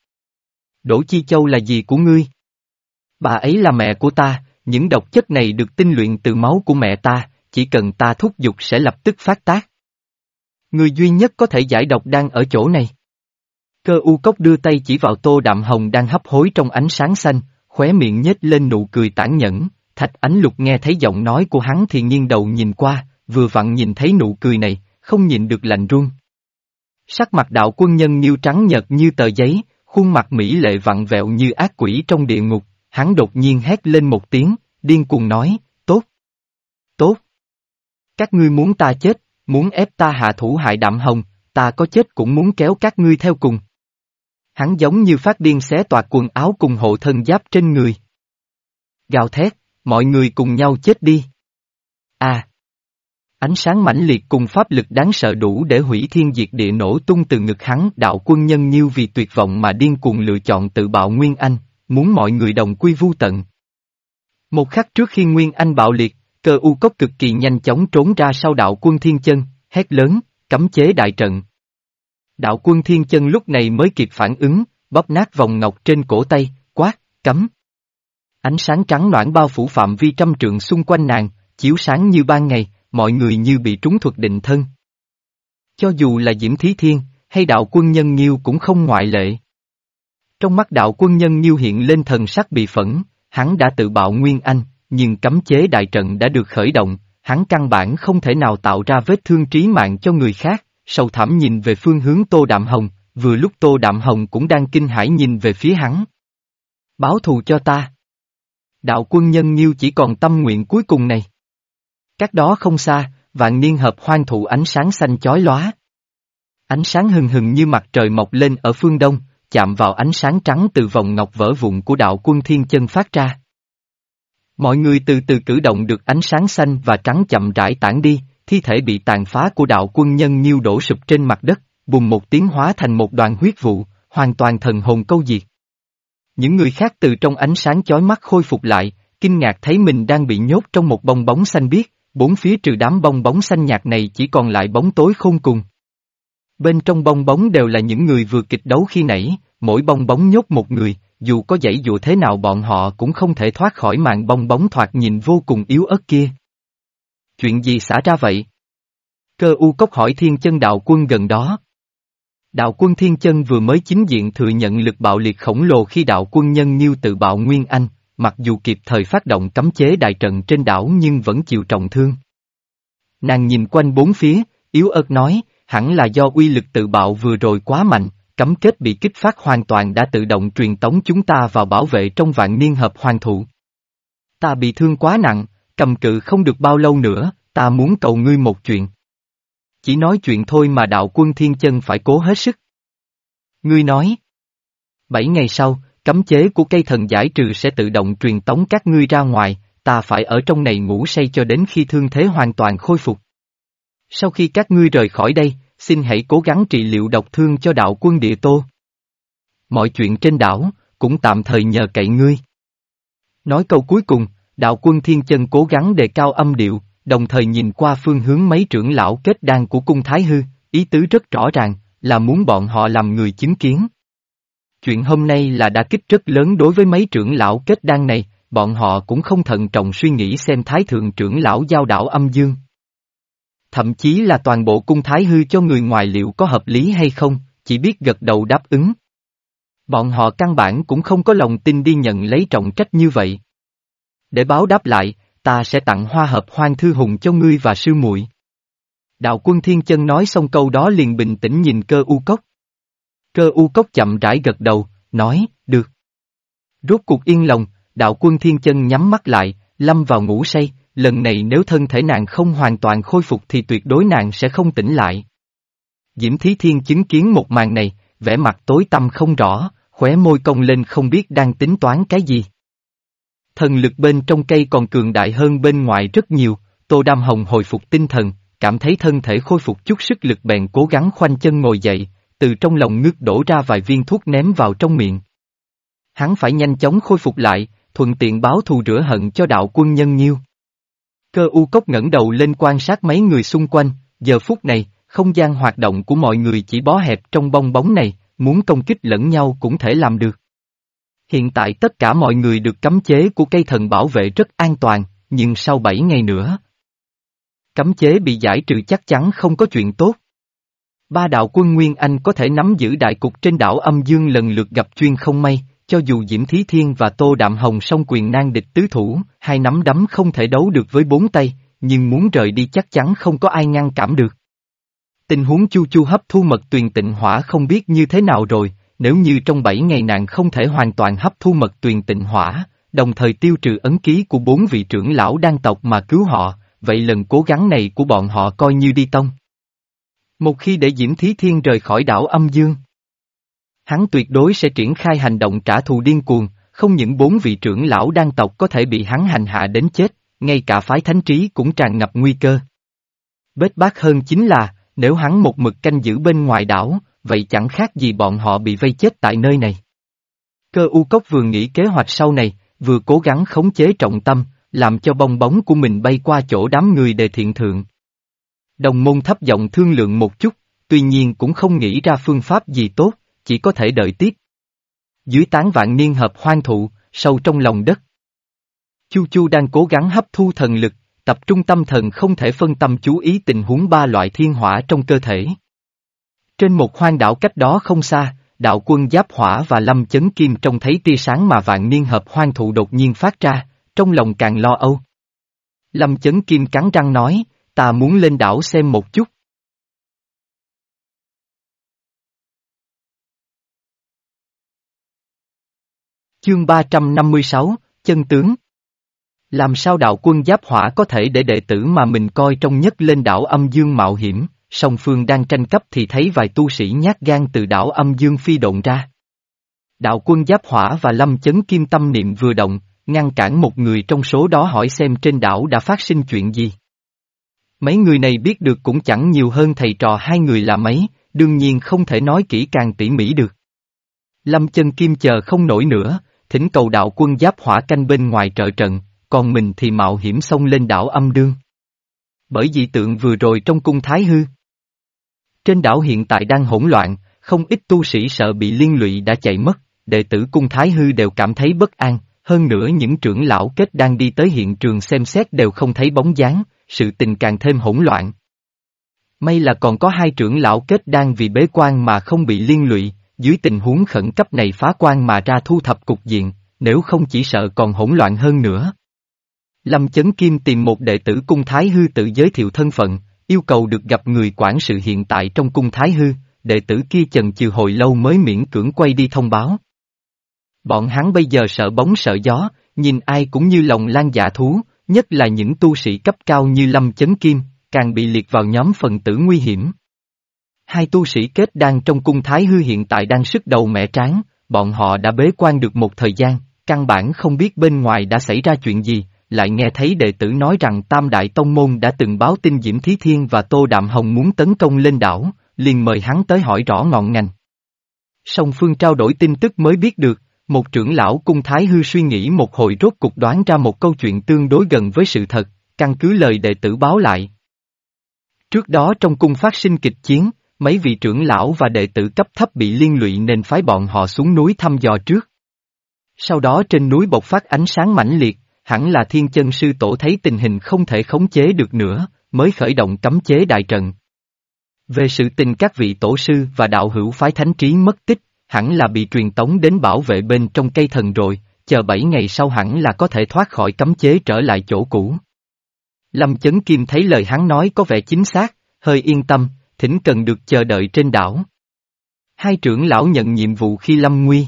Đỗ Chi Châu là gì của ngươi? Bà ấy là mẹ của ta, những độc chất này được tinh luyện từ máu của mẹ ta, chỉ cần ta thúc giục sẽ lập tức phát tác. Người duy nhất có thể giải độc đang ở chỗ này. Cơ u cốc đưa tay chỉ vào tô đạm hồng đang hấp hối trong ánh sáng xanh, khóe miệng nhếch lên nụ cười tản nhẫn, Thạch Ánh Lục nghe thấy giọng nói của hắn thì nghiêng đầu nhìn qua, vừa vặn nhìn thấy nụ cười này, không nhìn được lạnh run. Sắc mặt đạo quân nhân nhiêu trắng nhợt như tờ giấy, khuôn mặt mỹ lệ vặn vẹo như ác quỷ trong địa ngục, hắn đột nhiên hét lên một tiếng, điên cuồng nói, tốt, tốt. Các ngươi muốn ta chết, muốn ép ta hạ thủ hại đạm hồng, ta có chết cũng muốn kéo các ngươi theo cùng. Hắn giống như phát điên xé toạc quần áo cùng hộ thân giáp trên người. Gào thét, mọi người cùng nhau chết đi. À! Ánh sáng mãnh liệt cùng pháp lực đáng sợ đủ để hủy thiên diệt địa nổ tung từ ngực hắn đạo quân nhân như vì tuyệt vọng mà điên cuồng lựa chọn tự bạo Nguyên Anh, muốn mọi người đồng quy vu tận. Một khắc trước khi Nguyên Anh bạo liệt, cơ u cốc cực kỳ nhanh chóng trốn ra sau đạo quân thiên chân, hét lớn, cấm chế đại trận. Đạo quân thiên chân lúc này mới kịp phản ứng, bóp nát vòng ngọc trên cổ tay, quát, cấm. Ánh sáng trắng noãn bao phủ phạm vi trăm trượng xung quanh nàng, chiếu sáng như ban ngày, mọi người như bị trúng thuật định thân. Cho dù là Diễm Thí Thiên, hay đạo quân nhân Nhiêu cũng không ngoại lệ. Trong mắt đạo quân nhân Nhiêu hiện lên thần sắc bị phẫn, hắn đã tự bạo Nguyên Anh, nhưng cấm chế đại trận đã được khởi động, hắn căn bản không thể nào tạo ra vết thương trí mạng cho người khác, sâu thẳm nhìn về phương hướng Tô Đạm Hồng, vừa lúc Tô Đạm Hồng cũng đang kinh hãi nhìn về phía hắn. Báo thù cho ta. Đạo quân nhân Nhiêu chỉ còn tâm nguyện cuối cùng này. Cách đó không xa, vạn niên hợp hoang thụ ánh sáng xanh chói lóa. Ánh sáng hừng hừng như mặt trời mọc lên ở phương đông, chạm vào ánh sáng trắng từ vòng ngọc vỡ vụn của đạo quân thiên chân phát ra. Mọi người từ từ cử động được ánh sáng xanh và trắng chậm rãi tản đi, thi thể bị tàn phá của đạo quân nhân nhiêu đổ sụp trên mặt đất, bùng một tiếng hóa thành một đoàn huyết vụ, hoàn toàn thần hồn câu diệt. Những người khác từ trong ánh sáng chói mắt khôi phục lại, kinh ngạc thấy mình đang bị nhốt trong một bong bóng xanh biếc, bốn phía trừ đám bong bóng xanh nhạt này chỉ còn lại bóng tối khôn cùng. Bên trong bong bóng đều là những người vừa kịch đấu khi nãy, mỗi bong bóng nhốt một người, dù có dãy dụ thế nào bọn họ cũng không thể thoát khỏi mạng bong bóng thoạt nhìn vô cùng yếu ớt kia. Chuyện gì xảy ra vậy? Cơ u cốc hỏi thiên chân đạo quân gần đó. Đạo quân thiên chân vừa mới chính diện thừa nhận lực bạo liệt khổng lồ khi đạo quân nhân nhiêu tự bạo Nguyên Anh, mặc dù kịp thời phát động cấm chế đại trận trên đảo nhưng vẫn chịu trọng thương. Nàng nhìn quanh bốn phía, yếu ớt nói, hẳn là do uy lực tự bạo vừa rồi quá mạnh, cấm kết bị kích phát hoàn toàn đã tự động truyền tống chúng ta vào bảo vệ trong vạn niên hợp hoàn thụ. Ta bị thương quá nặng, cầm cự không được bao lâu nữa, ta muốn cầu ngươi một chuyện. Chỉ nói chuyện thôi mà đạo quân thiên chân phải cố hết sức. Ngươi nói. Bảy ngày sau, cấm chế của cây thần giải trừ sẽ tự động truyền tống các ngươi ra ngoài, ta phải ở trong này ngủ say cho đến khi thương thế hoàn toàn khôi phục. Sau khi các ngươi rời khỏi đây, xin hãy cố gắng trị liệu độc thương cho đạo quân địa tô. Mọi chuyện trên đảo, cũng tạm thời nhờ cậy ngươi. Nói câu cuối cùng, đạo quân thiên chân cố gắng đề cao âm điệu, đồng thời nhìn qua phương hướng mấy trưởng lão kết đan của cung Thái Hư, ý tứ rất rõ ràng, là muốn bọn họ làm người chứng kiến. Chuyện hôm nay là đã kích rất lớn đối với mấy trưởng lão kết đan này, bọn họ cũng không thận trọng suy nghĩ xem Thái Thượng trưởng lão giao đảo âm dương. Thậm chí là toàn bộ cung Thái Hư cho người ngoài liệu có hợp lý hay không, chỉ biết gật đầu đáp ứng. Bọn họ căn bản cũng không có lòng tin đi nhận lấy trọng trách như vậy. Để báo đáp lại, ta sẽ tặng hoa hợp hoang thư hùng cho ngươi và sư muội. Đạo quân thiên chân nói xong câu đó liền bình tĩnh nhìn cơ u cốc. Cơ u cốc chậm rãi gật đầu, nói, được. Rốt cuộc yên lòng, đạo quân thiên chân nhắm mắt lại, lâm vào ngủ say, lần này nếu thân thể nàng không hoàn toàn khôi phục thì tuyệt đối nàng sẽ không tỉnh lại. Diễm Thí Thiên chứng kiến một màn này, vẻ mặt tối tăm không rõ, khóe môi cong lên không biết đang tính toán cái gì. Thần lực bên trong cây còn cường đại hơn bên ngoài rất nhiều, Tô Đam Hồng hồi phục tinh thần, cảm thấy thân thể khôi phục chút sức lực bèn cố gắng khoanh chân ngồi dậy, từ trong lòng ngước đổ ra vài viên thuốc ném vào trong miệng. Hắn phải nhanh chóng khôi phục lại, thuận tiện báo thù rửa hận cho đạo quân nhân nhiêu. Cơ u cốc ngẩng đầu lên quan sát mấy người xung quanh, giờ phút này, không gian hoạt động của mọi người chỉ bó hẹp trong bong bóng này, muốn công kích lẫn nhau cũng thể làm được. Hiện tại tất cả mọi người được cấm chế của cây thần bảo vệ rất an toàn, nhưng sau 7 ngày nữa. Cấm chế bị giải trừ chắc chắn không có chuyện tốt. Ba đạo quân Nguyên Anh có thể nắm giữ đại cục trên đảo âm dương lần lượt gặp chuyên không may, cho dù Diễm Thí Thiên và Tô Đạm Hồng song quyền nan địch tứ thủ, hai nắm đấm không thể đấu được với bốn tay, nhưng muốn rời đi chắc chắn không có ai ngăn cản được. Tình huống Chu Chu hấp thu mật tuyền tịnh hỏa không biết như thế nào rồi, nếu như trong bảy ngày nàng không thể hoàn toàn hấp thu mật tuyền tịnh hỏa, đồng thời tiêu trừ ấn ký của bốn vị trưởng lão đan tộc mà cứu họ, vậy lần cố gắng này của bọn họ coi như đi tông. Một khi để Diễm Thí Thiên rời khỏi đảo âm dương, hắn tuyệt đối sẽ triển khai hành động trả thù điên cuồng, không những bốn vị trưởng lão đan tộc có thể bị hắn hành hạ đến chết, ngay cả phái thánh trí cũng tràn ngập nguy cơ. Bết bát hơn chính là, nếu hắn một mực canh giữ bên ngoài đảo, vậy chẳng khác gì bọn họ bị vây chết tại nơi này. Cơ u cốc vừa nghĩ kế hoạch sau này, vừa cố gắng khống chế trọng tâm, làm cho bong bóng của mình bay qua chỗ đám người đề thiện thượng. Đồng môn thấp giọng thương lượng một chút, tuy nhiên cũng không nghĩ ra phương pháp gì tốt, chỉ có thể đợi tiếp. Dưới tán vạn niên hợp hoang thụ, sâu trong lòng đất. Chu Chu đang cố gắng hấp thu thần lực, tập trung tâm thần không thể phân tâm chú ý tình huống ba loại thiên hỏa trong cơ thể. Trên một hoang đảo cách đó không xa, đạo quân giáp hỏa và lâm chấn kim trông thấy tia sáng mà vạn niên hợp hoang thụ đột nhiên phát ra, trong lòng càng lo âu. Lâm chấn kim cắn răng nói, ta muốn lên đảo xem một chút. Chương 356, Chân tướng Làm sao đạo quân giáp hỏa có thể để đệ tử mà mình coi trong nhất lên đảo âm dương mạo hiểm, song phương đang tranh cấp thì thấy vài tu sĩ nhát gan từ đảo âm dương phi động ra. Đạo quân giáp hỏa và lâm chấn kim tâm niệm vừa động, ngăn cản một người trong số đó hỏi xem trên đảo đã phát sinh chuyện gì. Mấy người này biết được cũng chẳng nhiều hơn thầy trò hai người là mấy, đương nhiên không thể nói kỹ càng tỉ mỉ được. Lâm chân kim chờ không nổi nữa, thỉnh cầu đạo quân giáp hỏa canh bên ngoài trợ trận, còn mình thì mạo hiểm xông lên đảo âm đương. Bởi dị tượng vừa rồi trong cung Thái Hư. Trên đảo hiện tại đang hỗn loạn, không ít tu sĩ sợ bị liên lụy đã chạy mất, đệ tử cung Thái Hư đều cảm thấy bất an, hơn nữa những trưởng lão kết đang đi tới hiện trường xem xét đều không thấy bóng dáng, sự tình càng thêm hỗn loạn. May là còn có hai trưởng lão kết đang vì bế quan mà không bị liên lụy, dưới tình huống khẩn cấp này phá quan mà ra thu thập cục diện, nếu không chỉ sợ còn hỗn loạn hơn nữa. Lâm Chấn Kim tìm một đệ tử cung Thái Hư tự giới thiệu thân phận, yêu cầu được gặp người quản sự hiện tại trong cung Thái Hư, đệ tử kia chần chừ hồi lâu mới miễn cưỡng quay đi thông báo. Bọn hắn bây giờ sợ bóng sợ gió, nhìn ai cũng như lòng lan dạ thú, nhất là những tu sĩ cấp cao như Lâm Chấn Kim, càng bị liệt vào nhóm phần tử nguy hiểm. Hai tu sĩ kết đang trong cung Thái Hư hiện tại đang sức đầu mẹ tráng, bọn họ đã bế quan được một thời gian, căn bản không biết bên ngoài đã xảy ra chuyện gì, lại nghe thấy đệ tử nói rằng Tam Đại Tông Môn đã từng báo tin Diễm Thí Thiên và Tô Đạm Hồng muốn tấn công lên đảo, liền mời hắn tới hỏi rõ ngọn ngành. Song Phương trao đổi tin tức mới biết được, một trưởng lão cung Thái Hư suy nghĩ một hồi rốt cục đoán ra một câu chuyện tương đối gần với sự thật, căn cứ lời đệ tử báo lại. Trước đó trong cung phát sinh kịch chiến, mấy vị trưởng lão và đệ tử cấp thấp bị liên lụy nên phái bọn họ xuống núi thăm dò trước. Sau đó trên núi bộc phát ánh sáng mãnh liệt, hẳn là thiên chân sư tổ thấy tình hình không thể khống chế được nữa, mới khởi động cấm chế đại trận. Về sự tình các vị tổ sư và đạo hữu phái thánh trí mất tích, hẳn là bị truyền tống đến bảo vệ bên trong cây thần rồi, chờ bảy ngày sau hẳn là có thể thoát khỏi cấm chế trở lại chỗ cũ. Lâm Chấn Kim thấy lời hắn nói có vẻ chính xác, hơi yên tâm, thỉnh cần được chờ đợi trên đảo. Hai trưởng lão nhận nhiệm vụ khi lâm nguy.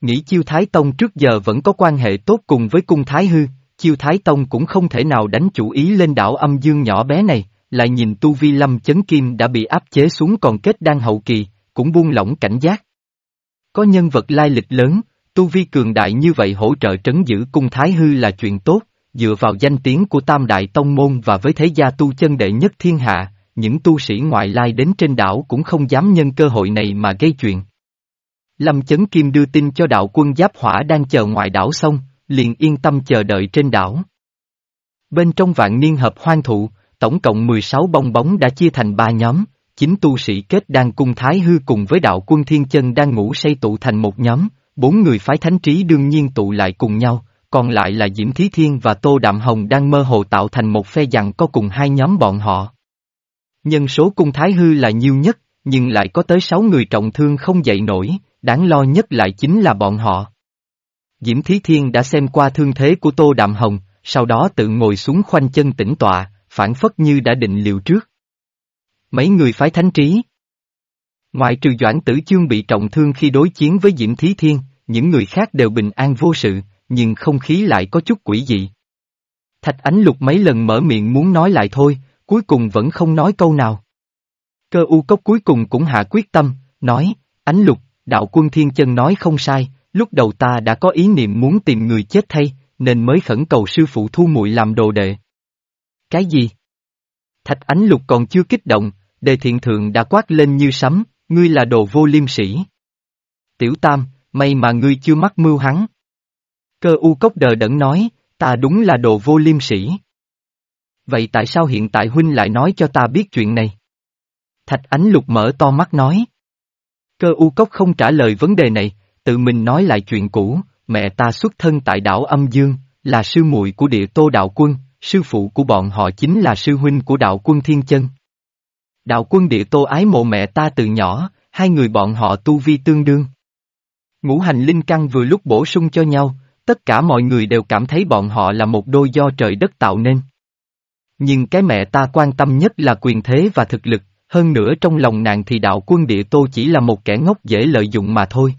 Nghĩ chiêu Thái Tông trước giờ vẫn có quan hệ tốt cùng với cung Thái Hư, chiêu Thái Tông cũng không thể nào đánh chủ ý lên đảo âm dương nhỏ bé này, lại nhìn tu vi lâm chấn kim đã bị áp chế xuống còn kết đang hậu kỳ, cũng buông lỏng cảnh giác. Có nhân vật lai lịch lớn, tu vi cường đại như vậy hỗ trợ trấn giữ cung Thái Hư là chuyện tốt, dựa vào danh tiếng của Tam Đại Tông Môn và với thế gia tu chân đệ nhất thiên hạ, những tu sĩ ngoại lai đến trên đảo cũng không dám nhân cơ hội này mà gây chuyện. Lâm Chấn Kim đưa tin cho đạo quân giáp hỏa đang chờ ngoài đảo xong, liền yên tâm chờ đợi trên đảo. Bên trong vạn niên hợp hoang thụ, tổng cộng 16 bong bóng đã chia thành ba nhóm, chín tu sĩ kết đang cung thái hư cùng với đạo quân thiên chân đang ngủ say tụ thành một nhóm, bốn người phái thánh trí đương nhiên tụ lại cùng nhau, còn lại là Diễm Thí Thiên và Tô Đạm Hồng đang mơ hồ tạo thành một phe dặn có cùng hai nhóm bọn họ. Nhân số cung thái hư là nhiều nhất, nhưng lại có tới sáu người trọng thương không dậy nổi, đáng lo nhất lại chính là bọn họ. Diễm Thí Thiên đã xem qua thương thế của Tô Đạm Hồng, sau đó tự ngồi xuống khoanh chân tĩnh tọa, phản phất như đã định liệu trước. Mấy người phái thánh trí. Ngoại trừ Doãn Tử Chương bị trọng thương khi đối chiến với Diễm Thí Thiên, những người khác đều bình an vô sự, nhưng không khí lại có chút quỷ dị. Thạch Ánh Lục mấy lần mở miệng muốn nói lại thôi, cuối cùng vẫn không nói câu nào. Cơ u cốc cuối cùng cũng hạ quyết tâm, nói, Ánh Lục, đạo quân thiên chân nói không sai, lúc đầu ta đã có ý niệm muốn tìm người chết thay, nên mới khẩn cầu sư phụ thu muội làm đồ đệ. Cái gì? Thạch Ánh Lục còn chưa kích động, đề thiện thượng đã quát lên như sấm, ngươi là đồ vô liêm sĩ. Tiểu Tam, may mà ngươi chưa mắc mưu hắn. Cơ u cốc đờ đẫn nói, ta đúng là đồ vô liêm sĩ. Vậy tại sao hiện tại huynh lại nói cho ta biết chuyện này? Thạch ánh lục mở to mắt nói. Cơ u cốc không trả lời vấn đề này, tự mình nói lại chuyện cũ, mẹ ta xuất thân tại đảo âm dương, là sư muội của địa tô đạo quân, sư phụ của bọn họ chính là sư huynh của đạo quân thiên chân. Đạo quân địa tô ái mộ mẹ ta từ nhỏ, hai người bọn họ tu vi tương đương. Ngũ hành linh căn vừa lúc bổ sung cho nhau, tất cả mọi người đều cảm thấy bọn họ là một đôi do trời đất tạo nên. Nhưng cái mẹ ta quan tâm nhất là quyền thế và thực lực, hơn nữa trong lòng nàng thì đạo quân địa tô chỉ là một kẻ ngốc dễ lợi dụng mà thôi.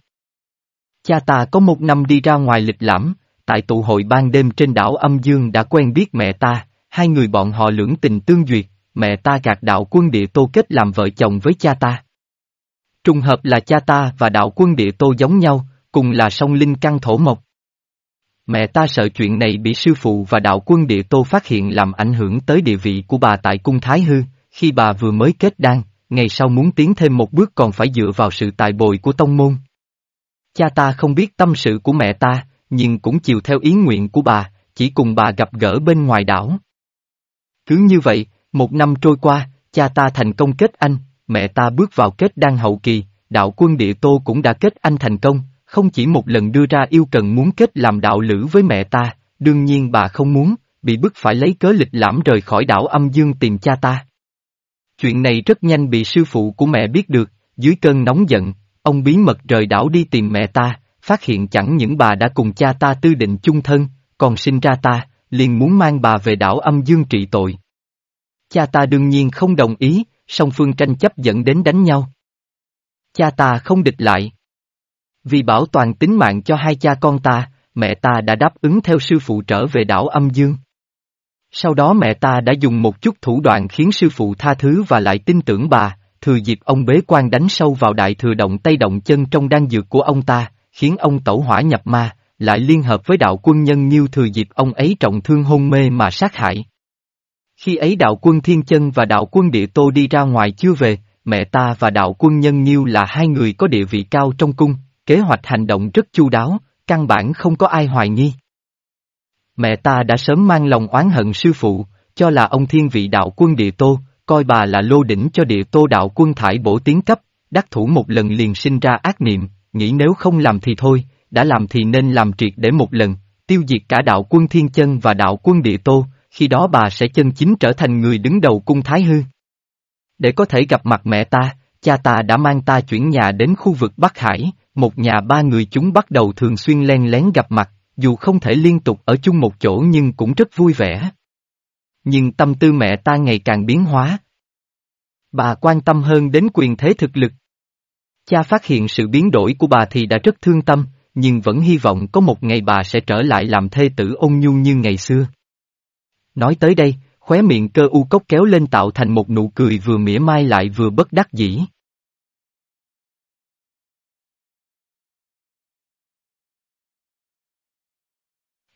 Cha ta có một năm đi ra ngoài lịch lãm, tại tụ hội ban đêm trên đảo âm dương đã quen biết mẹ ta, hai người bọn họ lưỡng tình tương duyệt, mẹ ta gạt đạo quân địa tô kết làm vợ chồng với cha ta. Trùng hợp là cha ta và đạo quân địa tô giống nhau, cùng là song linh căn thổ mộc. Mẹ ta sợ chuyện này bị sư phụ và đạo quân địa tô phát hiện làm ảnh hưởng tới địa vị của bà tại cung Thái Hư, khi bà vừa mới kết đan, ngày sau muốn tiến thêm một bước còn phải dựa vào sự tài bồi của tông môn. Cha ta không biết tâm sự của mẹ ta, nhưng cũng chiều theo ý nguyện của bà, chỉ cùng bà gặp gỡ bên ngoài đảo. Cứ như vậy, một năm trôi qua, cha ta thành công kết anh, mẹ ta bước vào kết đan hậu kỳ, đạo quân địa tô cũng đã kết anh thành công, không chỉ một lần đưa ra yêu cần muốn kết làm đạo lữ với mẹ ta, đương nhiên bà không muốn, bị bức phải lấy cớ lịch lãm rời khỏi đảo âm dương tìm cha ta. Chuyện này rất nhanh bị sư phụ của mẹ biết được, dưới cơn nóng giận, ông bí mật rời đảo đi tìm mẹ ta, phát hiện chẳng những bà đã cùng cha ta tư định chung thân, còn sinh ra ta, liền muốn mang bà về đảo âm dương trị tội. Cha ta đương nhiên không đồng ý, song phương tranh chấp dẫn đến đánh nhau. Cha ta không địch lại. Vì bảo toàn tính mạng cho hai cha con ta, mẹ ta đã đáp ứng theo sư phụ trở về đảo âm dương. Sau đó mẹ ta đã dùng một chút thủ đoạn khiến sư phụ tha thứ và lại tin tưởng bà, thừa dịp ông bế quan đánh sâu vào đại thừa động tay động chân trong đan dược của ông ta, khiến ông tẩu hỏa nhập ma, lại liên hợp với đạo quân nhân nhiêu thừa dịp ông ấy trọng thương hôn mê mà sát hại. Khi ấy đạo quân thiên chân và đạo quân địa tô đi ra ngoài chưa về, mẹ ta và đạo quân nhân nhiêu là hai người có địa vị cao trong cung, kế hoạch hành động rất chu đáo, căn bản không có ai hoài nghi. Mẹ ta đã sớm mang lòng oán hận sư phụ, cho là ông thiên vị đạo quân địa tô, coi bà là lô đỉnh cho địa tô đạo quân thải bổ tiến cấp, đắc thủ một lần liền sinh ra ác niệm, nghĩ nếu không làm thì thôi, đã làm thì nên làm triệt để một lần, tiêu diệt cả đạo quân thiên chân và đạo quân địa tô, khi đó bà sẽ chân chính trở thành người đứng đầu cung Thái Hư. Để có thể gặp mặt mẹ ta, cha ta đã mang ta chuyển nhà đến khu vực Bắc Hải, một nhà ba người chúng bắt đầu thường xuyên len lén gặp mặt, dù không thể liên tục ở chung một chỗ nhưng cũng rất vui vẻ. Nhưng tâm tư mẹ ta ngày càng biến hóa. Bà quan tâm hơn đến quyền thế thực lực. Cha phát hiện sự biến đổi của bà thì đã rất thương tâm, nhưng vẫn hy vọng có một ngày bà sẽ trở lại làm thê tử ôn nhu như ngày xưa. Nói tới đây, khóe miệng cơ u cốc kéo lên tạo thành một nụ cười vừa mỉa mai lại vừa bất đắc dĩ.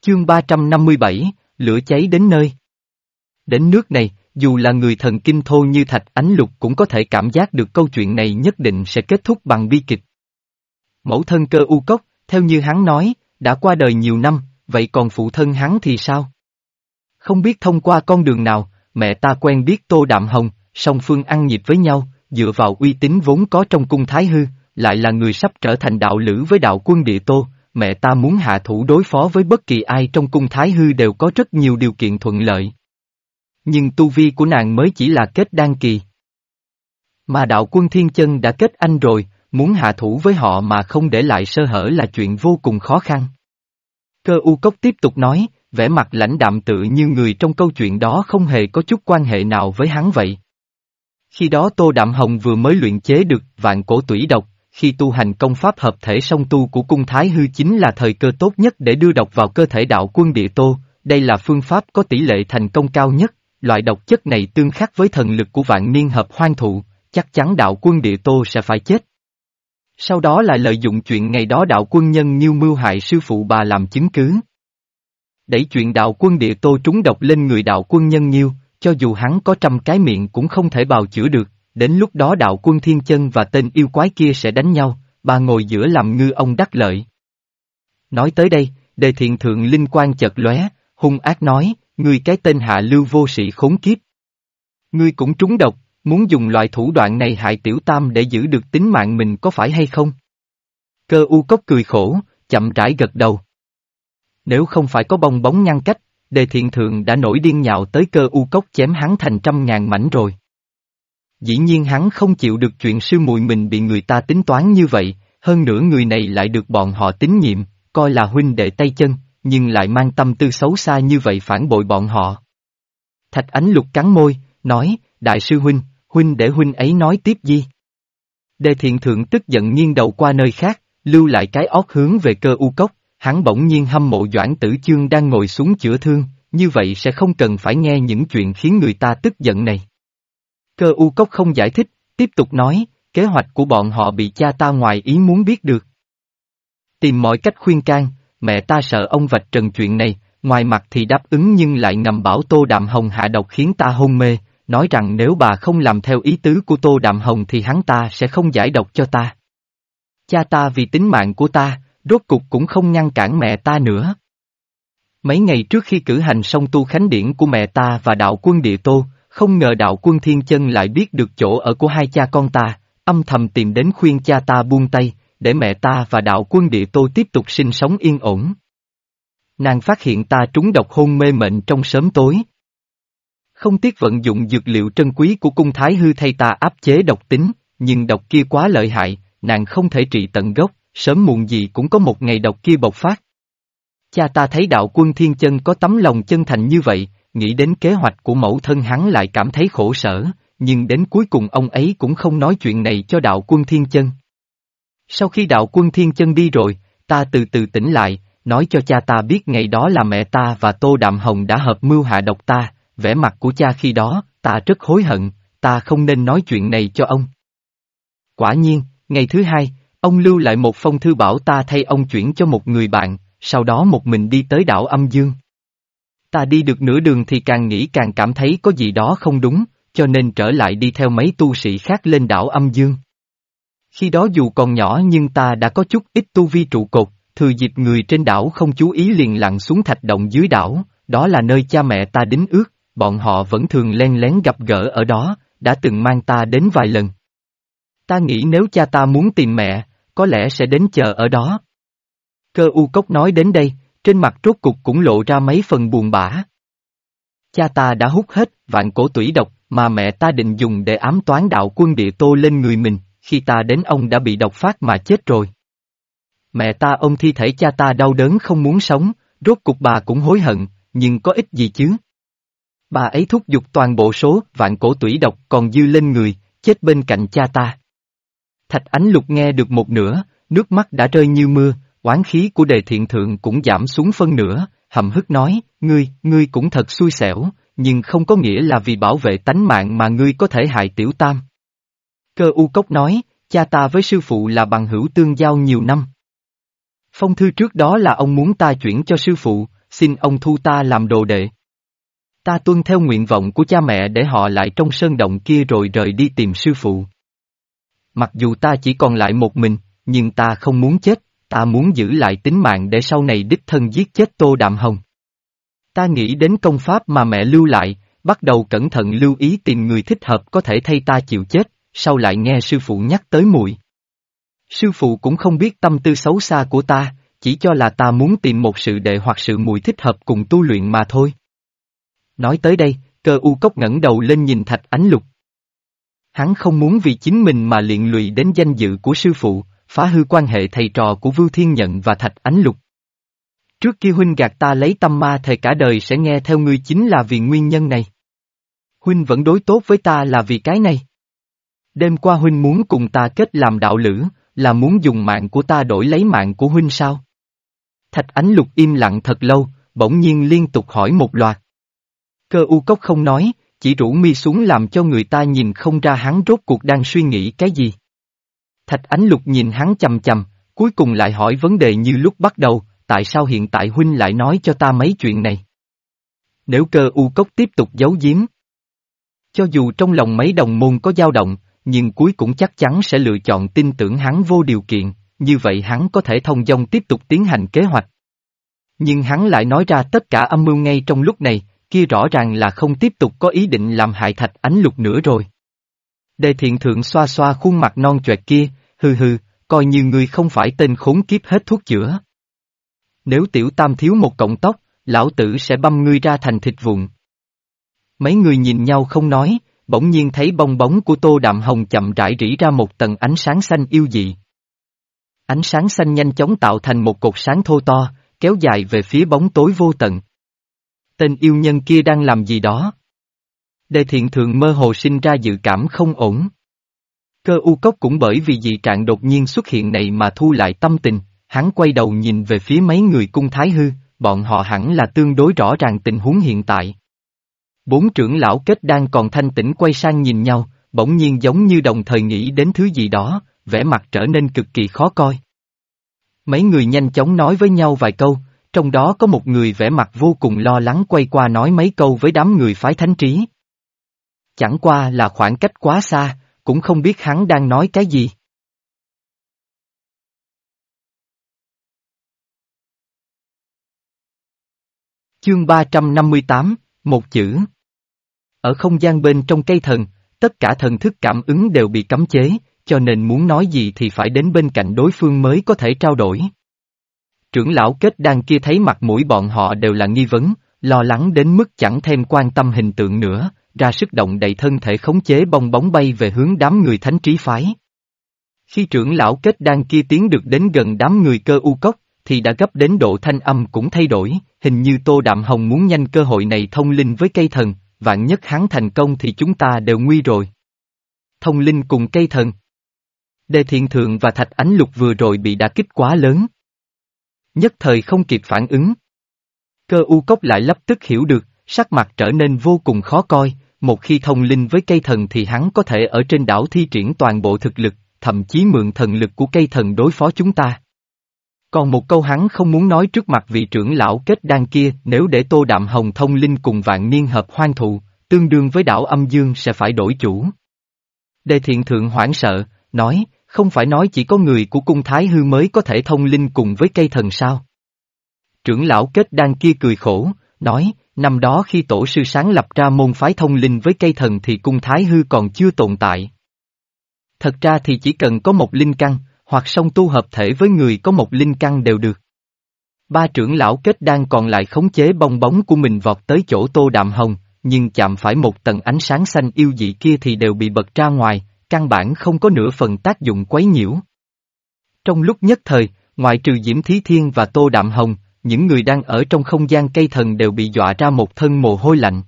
Chương 357, lửa cháy đến nơi. Đến nước này, dù là người thần kinh thô như thạch ánh lục cũng có thể cảm giác được câu chuyện này nhất định sẽ kết thúc bằng bi kịch. Mẫu thân cơ u cốc, theo như hắn nói, đã qua đời nhiều năm, vậy còn phụ thân hắn thì sao? Không biết thông qua con đường nào, mẹ ta quen biết Tô Đạm Hồng, song phương ăn nhịp với nhau, dựa vào uy tín vốn có trong cung Thái Hư, lại là người sắp trở thành đạo lữ với đạo quân địa Tô, mẹ ta muốn hạ thủ đối phó với bất kỳ ai trong cung Thái Hư đều có rất nhiều điều kiện thuận lợi. Nhưng tu vi của nàng mới chỉ là kết đan kỳ. Mà đạo quân thiên chân đã kết anh rồi, muốn hạ thủ với họ mà không để lại sơ hở là chuyện vô cùng khó khăn. Cơ u cốc tiếp tục nói, vẻ mặt lãnh đạm tự như người trong câu chuyện đó không hề có chút quan hệ nào với hắn vậy. Khi đó Tô Đạm Hồng vừa mới luyện chế được vạn cổ tủy độc, khi tu hành công pháp hợp thể song tu của cung Thái Hư chính là thời cơ tốt nhất để đưa độc vào cơ thể đạo quân địa Tô, đây là phương pháp có tỷ lệ thành công cao nhất, loại độc chất này tương khắc với thần lực của vạn niên hợp hoang thụ, chắc chắn đạo quân địa Tô sẽ phải chết. Sau đó lại lợi dụng chuyện ngày đó đạo quân nhân như mưu hại sư phụ bà làm chứng cứ. Đẩy chuyện đạo quân địa tô trúng độc lên người đạo quân nhân nhiêu, cho dù hắn có trăm cái miệng cũng không thể bào chữa được, đến lúc đó đạo quân thiên chân và tên yêu quái kia sẽ đánh nhau, bà ngồi giữa làm ngư ông đắc lợi. Nói tới đây, đề thiện thượng linh quan chợt lóe, hung ác nói, ngươi cái tên hạ lưu vô sĩ khốn kiếp. Ngươi cũng trúng độc, muốn dùng loại thủ đoạn này hại tiểu tam để giữ được tính mạng mình có phải hay không? Cơ u cốc cười khổ, chậm rãi gật đầu. Nếu không phải có bong bóng ngăn cách, đề thiện thượng đã nổi điên nhạo tới cơ u cốc chém hắn thành trăm ngàn mảnh rồi. Dĩ nhiên hắn không chịu được chuyện sư muội mình bị người ta tính toán như vậy, hơn nữa người này lại được bọn họ tín nhiệm, coi là huynh đệ tay chân, nhưng lại mang tâm tư xấu xa như vậy phản bội bọn họ. Thạch ánh lục cắn môi, nói, đại sư huynh, huynh để huynh ấy nói tiếp gì? Đề thiện thượng tức giận nghiêng đầu qua nơi khác, lưu lại cái ót hướng về cơ u cốc, hắn bỗng nhiên hâm mộ Doãn Tử Chương đang ngồi xuống chữa thương, như vậy sẽ không cần phải nghe những chuyện khiến người ta tức giận này. Cơ u cốc không giải thích, tiếp tục nói, kế hoạch của bọn họ bị cha ta ngoài ý muốn biết được. Tìm mọi cách khuyên can, mẹ ta sợ ông vạch trần chuyện này, ngoài mặt thì đáp ứng nhưng lại ngầm bảo Tô Đạm Hồng hạ độc khiến ta hôn mê, nói rằng nếu bà không làm theo ý tứ của Tô Đạm Hồng thì hắn ta sẽ không giải độc cho ta. Cha ta vì tính mạng của ta, rốt cục cũng không ngăn cản mẹ ta nữa. Mấy ngày trước khi cử hành xong tu khánh điển của mẹ ta và đạo quân địa tô, không ngờ đạo quân thiên chân lại biết được chỗ ở của hai cha con ta, âm thầm tìm đến khuyên cha ta buông tay, để mẹ ta và đạo quân địa tô tiếp tục sinh sống yên ổn. Nàng phát hiện ta trúng độc hôn mê mệnh trong sớm tối. Không tiếc vận dụng dược liệu trân quý của cung thái hư thay ta áp chế độc tính, nhưng độc kia quá lợi hại, nàng không thể trị tận gốc, sớm muộn gì cũng có một ngày độc kia bộc phát. Cha ta thấy đạo quân thiên chân có tấm lòng chân thành như vậy, nghĩ đến kế hoạch của mẫu thân hắn lại cảm thấy khổ sở, nhưng đến cuối cùng ông ấy cũng không nói chuyện này cho đạo quân thiên chân. Sau khi đạo quân thiên chân đi rồi, ta từ từ tỉnh lại, nói cho cha ta biết ngày đó là mẹ ta và Tô Đạm Hồng đã hợp mưu hạ độc ta, vẻ mặt của cha khi đó, ta rất hối hận, ta không nên nói chuyện này cho ông. Quả nhiên, ngày thứ hai, ông lưu lại một phong thư bảo ta thay ông chuyển cho một người bạn, sau đó một mình đi tới đảo âm dương. Ta đi được nửa đường thì càng nghĩ càng cảm thấy có gì đó không đúng, cho nên trở lại đi theo mấy tu sĩ khác lên đảo âm dương. Khi đó dù còn nhỏ nhưng ta đã có chút ít tu vi trụ cột, thừa dịp người trên đảo không chú ý liền lặn xuống thạch động dưới đảo, đó là nơi cha mẹ ta đính ước, bọn họ vẫn thường len lén gặp gỡ ở đó, đã từng mang ta đến vài lần. Ta nghĩ nếu cha ta muốn tìm mẹ, có lẽ sẽ đến chờ ở đó. Cơ u cốc nói đến đây, trên mặt rốt cục cũng lộ ra mấy phần buồn bã. Cha ta đã hút hết vạn cổ tủy độc mà mẹ ta định dùng để ám toán đạo quân địa tô lên người mình, khi ta đến ông đã bị độc phát mà chết rồi. Mẹ ta ông thi thể cha ta đau đớn không muốn sống, rốt cục bà cũng hối hận, nhưng có ích gì chứ? Bà ấy thúc giục toàn bộ số vạn cổ tủy độc còn dư lên người, chết bên cạnh cha ta. Thạch ánh lục nghe được một nửa, nước mắt đã rơi như mưa, oán khí của đề thiện thượng cũng giảm xuống phân nửa, hầm hức nói, ngươi, ngươi cũng thật xui xẻo, nhưng không có nghĩa là vì bảo vệ tánh mạng mà ngươi có thể hại tiểu tam. Cơ u cốc nói, cha ta với sư phụ là bằng hữu tương giao nhiều năm. Phong thư trước đó là ông muốn ta chuyển cho sư phụ, xin ông thu ta làm đồ đệ. Ta tuân theo nguyện vọng của cha mẹ để họ lại trong sơn động kia rồi rời đi tìm sư phụ. Mặc dù ta chỉ còn lại một mình, nhưng ta không muốn chết, ta muốn giữ lại tính mạng để sau này đích thân giết chết Tô Đạm Hồng. Ta nghĩ đến công pháp mà mẹ lưu lại, bắt đầu cẩn thận lưu ý tìm người thích hợp có thể thay ta chịu chết, sau lại nghe sư phụ nhắc tới muội. Sư phụ cũng không biết tâm tư xấu xa của ta, chỉ cho là ta muốn tìm một sự đệ hoặc sự mùi thích hợp cùng tu luyện mà thôi. Nói tới đây, cơ u cốc ngẩng đầu lên nhìn thạch ánh lục. Hắn không muốn vì chính mình mà liện lụy đến danh dự của sư phụ, phá hư quan hệ thầy trò của Vưu Thiên Nhận và Thạch Ánh Lục. Trước kia huynh gạt ta lấy tâm ma thề cả đời sẽ nghe theo ngươi chính là vì nguyên nhân này. Huynh vẫn đối tốt với ta là vì cái này. Đêm qua huynh muốn cùng ta kết làm đạo lữ, là muốn dùng mạng của ta đổi lấy mạng của huynh sao? Thạch Ánh Lục im lặng thật lâu, bỗng nhiên liên tục hỏi một loạt. Cơ u cốc không nói, chỉ rủ mi xuống làm cho người ta nhìn không ra hắn rốt cuộc đang suy nghĩ cái gì. Thạch Ánh Lục nhìn hắn chầm chầm, cuối cùng lại hỏi vấn đề như lúc bắt đầu, tại sao hiện tại huynh lại nói cho ta mấy chuyện này? Nếu cơ u cốc tiếp tục giấu giếm, cho dù trong lòng mấy đồng môn có dao động, nhưng cuối cũng chắc chắn sẽ lựa chọn tin tưởng hắn vô điều kiện, như vậy hắn có thể thông dong tiếp tục tiến hành kế hoạch. Nhưng hắn lại nói ra tất cả âm mưu ngay trong lúc này, kia rõ ràng là không tiếp tục có ý định làm hại thạch ánh lục nữa rồi. Đề thiện thượng xoa xoa khuôn mặt non choẹt kia, hừ hừ, coi như ngươi không phải tên khốn kiếp hết thuốc chữa. Nếu tiểu tam thiếu một cọng tóc, lão tử sẽ băm ngươi ra thành thịt vụn. Mấy người nhìn nhau không nói, bỗng nhiên thấy bong bóng của tô đạm hồng chậm rãi rỉ ra một tầng ánh sáng xanh yêu dị. Ánh sáng xanh nhanh chóng tạo thành một cột sáng thô to, kéo dài về phía bóng tối vô tận. Tên yêu nhân kia đang làm gì đó? Đề thiện thượng mơ hồ sinh ra dự cảm không ổn. Cơ u cốc cũng bởi vì dị trạng đột nhiên xuất hiện này mà thu lại tâm tình, hắn quay đầu nhìn về phía mấy người cung thái hư, bọn họ hẳn là tương đối rõ ràng tình huống hiện tại. Bốn trưởng lão kết đang còn thanh tĩnh quay sang nhìn nhau, bỗng nhiên giống như đồng thời nghĩ đến thứ gì đó, vẻ mặt trở nên cực kỳ khó coi. Mấy người nhanh chóng nói với nhau vài câu, trong đó có một người vẻ mặt vô cùng lo lắng quay qua nói mấy câu với đám người phái thánh trí. Chẳng qua là khoảng cách quá xa, cũng không biết hắn đang nói cái gì. Chương 358, một chữ. Ở không gian bên trong cây thần, tất cả thần thức cảm ứng đều bị cấm chế, cho nên muốn nói gì thì phải đến bên cạnh đối phương mới có thể trao đổi. Trưởng lão kết đang kia thấy mặt mũi bọn họ đều là nghi vấn, lo lắng đến mức chẳng thêm quan tâm hình tượng nữa, ra sức động đầy thân thể khống chế bong bóng bay về hướng đám người thánh trí phái. Khi trưởng lão kết đan kia tiến được đến gần đám người cơ u cốc, thì đã gấp đến độ thanh âm cũng thay đổi, hình như Tô Đạm Hồng muốn nhanh cơ hội này thông linh với cây thần, vạn nhất hắn thành công thì chúng ta đều nguy rồi. Thông linh cùng cây thần. Đề thiện thượng và thạch ánh lục vừa rồi bị đả kích quá lớn. Nhất thời không kịp phản ứng. Cơ u cốc lại lập tức hiểu được, sắc mặt trở nên vô cùng khó coi, một khi thông linh với cây thần thì hắn có thể ở trên đảo thi triển toàn bộ thực lực, thậm chí mượn thần lực của cây thần đối phó chúng ta. Còn một câu hắn không muốn nói trước mặt vị trưởng lão kết đan kia nếu để tô đạm hồng thông linh cùng vạn niên hợp hoang thụ, tương đương với đảo âm dương sẽ phải đổi chủ. Đề thiện thượng hoảng sợ, nói, không phải nói chỉ có người của cung thái hư mới có thể thông linh cùng với cây thần sao. Trưởng lão kết đan kia cười khổ, nói, năm đó khi tổ sư sáng lập ra môn phái thông linh với cây thần thì cung thái hư còn chưa tồn tại. Thật ra thì chỉ cần có một linh căn, hoặc song tu hợp thể với người có một linh căn đều được. Ba trưởng lão kết đan còn lại khống chế bong bóng của mình vọt tới chỗ tô đạm hồng, nhưng chạm phải một tầng ánh sáng xanh yêu dị kia thì đều bị bật ra ngoài, căn bản không có nửa phần tác dụng quấy nhiễu. Trong lúc nhất thời, ngoại trừ Diễm Thí Thiên và Tô Đạm Hồng, những người đang ở trong không gian cây thần đều bị dọa ra một thân mồ hôi lạnh.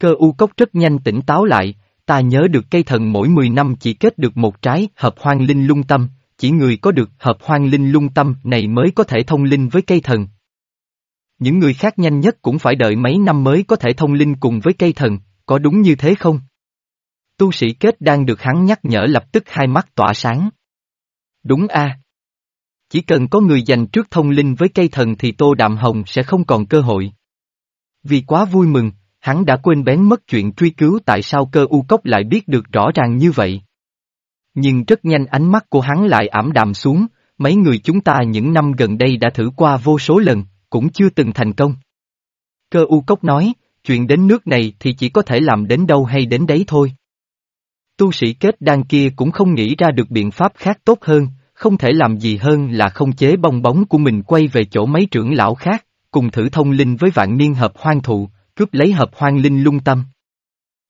Cơ u cốc rất nhanh tỉnh táo lại, ta nhớ được cây thần mỗi 10 năm chỉ kết được một trái hợp hoang linh lung tâm, chỉ người có được hợp hoang linh lung tâm này mới có thể thông linh với cây thần. Những người khác nhanh nhất cũng phải đợi mấy năm mới có thể thông linh cùng với cây thần, có đúng như thế không? Tu sĩ kết đang được hắn nhắc nhở lập tức hai mắt tỏa sáng. Đúng a. Chỉ cần có người dành trước thông linh với cây thần thì Tô Đạm Hồng sẽ không còn cơ hội. Vì quá vui mừng, hắn đã quên bén mất chuyện truy cứu tại sao cơ u cốc lại biết được rõ ràng như vậy. Nhưng rất nhanh ánh mắt của hắn lại ảm đạm xuống, mấy người chúng ta những năm gần đây đã thử qua vô số lần, cũng chưa từng thành công. Cơ u cốc nói, chuyện đến nước này thì chỉ có thể làm đến đâu hay đến đấy thôi. Tu sĩ kết đan kia cũng không nghĩ ra được biện pháp khác tốt hơn, không thể làm gì hơn là không chế bong bóng của mình quay về chỗ mấy trưởng lão khác, cùng thử thông linh với vạn niên hợp hoang thụ, cướp lấy hợp hoang linh lung tâm.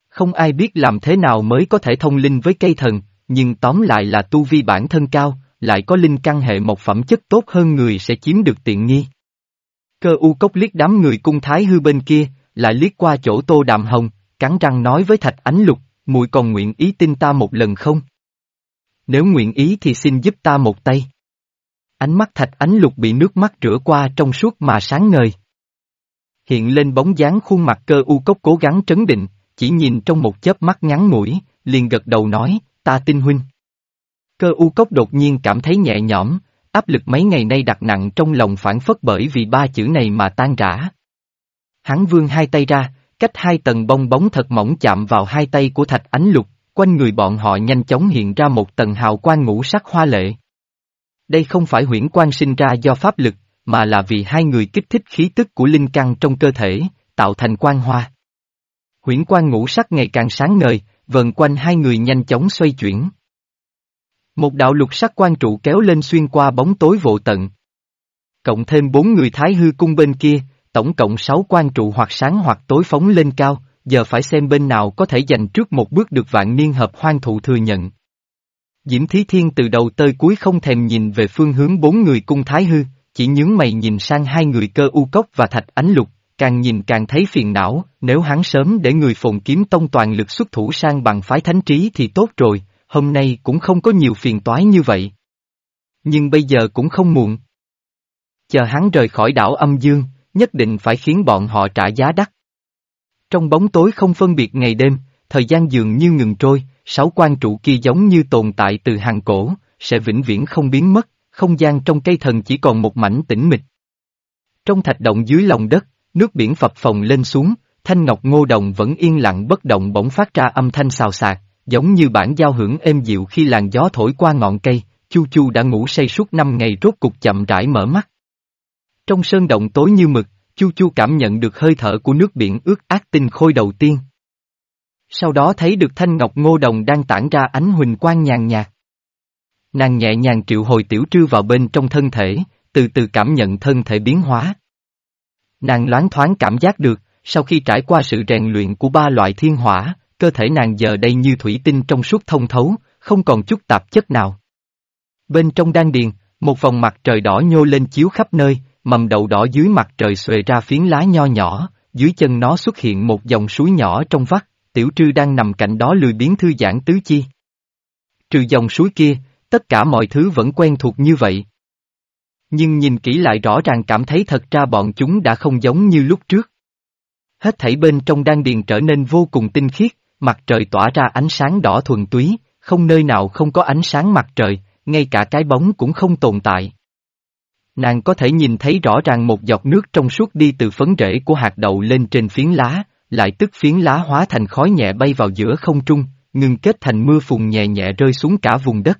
Không ai biết làm thế nào mới có thể thông linh với cây thần, nhưng tóm lại là tu vi bản thân cao, lại có linh căn hệ một phẩm chất tốt hơn người sẽ chiếm được tiện nghi. Cơ u cốc liếc đám người cung thái hư bên kia, lại liếc qua chỗ tô đạm hồng, cắn răng nói với thạch ánh lục, muội còn nguyện ý tin ta một lần không? Nếu nguyện ý thì xin giúp ta một tay. Ánh mắt thạch ánh lục bị nước mắt rửa qua trong suốt mà sáng ngời. Hiện lên bóng dáng khuôn mặt cơ u cốc cố gắng trấn định, chỉ nhìn trong một chớp mắt ngắn ngủi, liền gật đầu nói, ta tin huynh. Cơ u cốc đột nhiên cảm thấy nhẹ nhõm, áp lực mấy ngày nay đặt nặng trong lòng phản phất bởi vì ba chữ này mà tan rã. Hắn vươn hai tay ra, cách hai tầng bong bóng thật mỏng chạm vào hai tay của thạch ánh lục, quanh người bọn họ nhanh chóng hiện ra một tầng hào quang ngũ sắc hoa lệ. Đây không phải huyễn quang sinh ra do pháp lực, mà là vì hai người kích thích khí tức của linh căn trong cơ thể, tạo thành quang hoa. Huyễn quang ngũ sắc ngày càng sáng ngời, vần quanh hai người nhanh chóng xoay chuyển. Một đạo lục sắc quan trụ kéo lên xuyên qua bóng tối vô tận. Cộng thêm bốn người thái hư cung bên kia, tổng cộng sáu quan trụ hoặc sáng hoặc tối phóng lên cao, giờ phải xem bên nào có thể giành trước một bước được vạn niên hợp hoang thụ thừa nhận. Diễm Thí Thiên từ đầu tới cuối không thèm nhìn về phương hướng bốn người cung thái hư, chỉ nhướng mày nhìn sang hai người cơ u cốc và thạch ánh lục, càng nhìn càng thấy phiền não, nếu hắn sớm để người phồn kiếm tông toàn lực xuất thủ sang bằng phái thánh trí thì tốt rồi, hôm nay cũng không có nhiều phiền toái như vậy. Nhưng bây giờ cũng không muộn. Chờ hắn rời khỏi đảo âm dương, nhất định phải khiến bọn họ trả giá đắt. Trong bóng tối không phân biệt ngày đêm, thời gian dường như ngừng trôi, sáu quan trụ kia giống như tồn tại từ hàng cổ, sẽ vĩnh viễn không biến mất, không gian trong cây thần chỉ còn một mảnh tĩnh mịch. Trong thạch động dưới lòng đất, nước biển phập phồng lên xuống, thanh ngọc ngô đồng vẫn yên lặng bất động bỗng phát ra âm thanh xào xạc, giống như bản giao hưởng êm dịu khi làn gió thổi qua ngọn cây, Chu Chu đã ngủ say suốt năm ngày rốt cục chậm rãi mở mắt. Trong sơn động tối như mực, Chu Chu cảm nhận được hơi thở của nước biển ướt ác tinh khôi đầu tiên. Sau đó thấy được thanh ngọc ngô đồng đang tản ra ánh huỳnh quang nhàn nhạt. Nàng nhẹ nhàng triệu hồi tiểu trư vào bên trong thân thể, từ từ cảm nhận thân thể biến hóa. Nàng loáng thoáng cảm giác được, sau khi trải qua sự rèn luyện của ba loại thiên hỏa, cơ thể nàng giờ đây như thủy tinh trong suốt thông thấu, không còn chút tạp chất nào. Bên trong đan điền, một vòng mặt trời đỏ nhô lên chiếu khắp nơi, mầm đậu đỏ dưới mặt trời xuề ra phiến lá nho nhỏ, dưới chân nó xuất hiện một dòng suối nhỏ trong vắt, tiểu trư đang nằm cạnh đó lười biến thư giãn tứ chi. Trừ dòng suối kia, tất cả mọi thứ vẫn quen thuộc như vậy. Nhưng nhìn kỹ lại rõ ràng cảm thấy thật ra bọn chúng đã không giống như lúc trước. Hết thảy bên trong đan điền trở nên vô cùng tinh khiết, mặt trời tỏa ra ánh sáng đỏ thuần túy, không nơi nào không có ánh sáng mặt trời, ngay cả cái bóng cũng không tồn tại. Nàng có thể nhìn thấy rõ ràng một giọt nước trong suốt đi từ phấn rễ của hạt đậu lên trên phiến lá, lại tức phiến lá hóa thành khói nhẹ bay vào giữa không trung, ngừng kết thành mưa phùn nhẹ nhẹ rơi xuống cả vùng đất.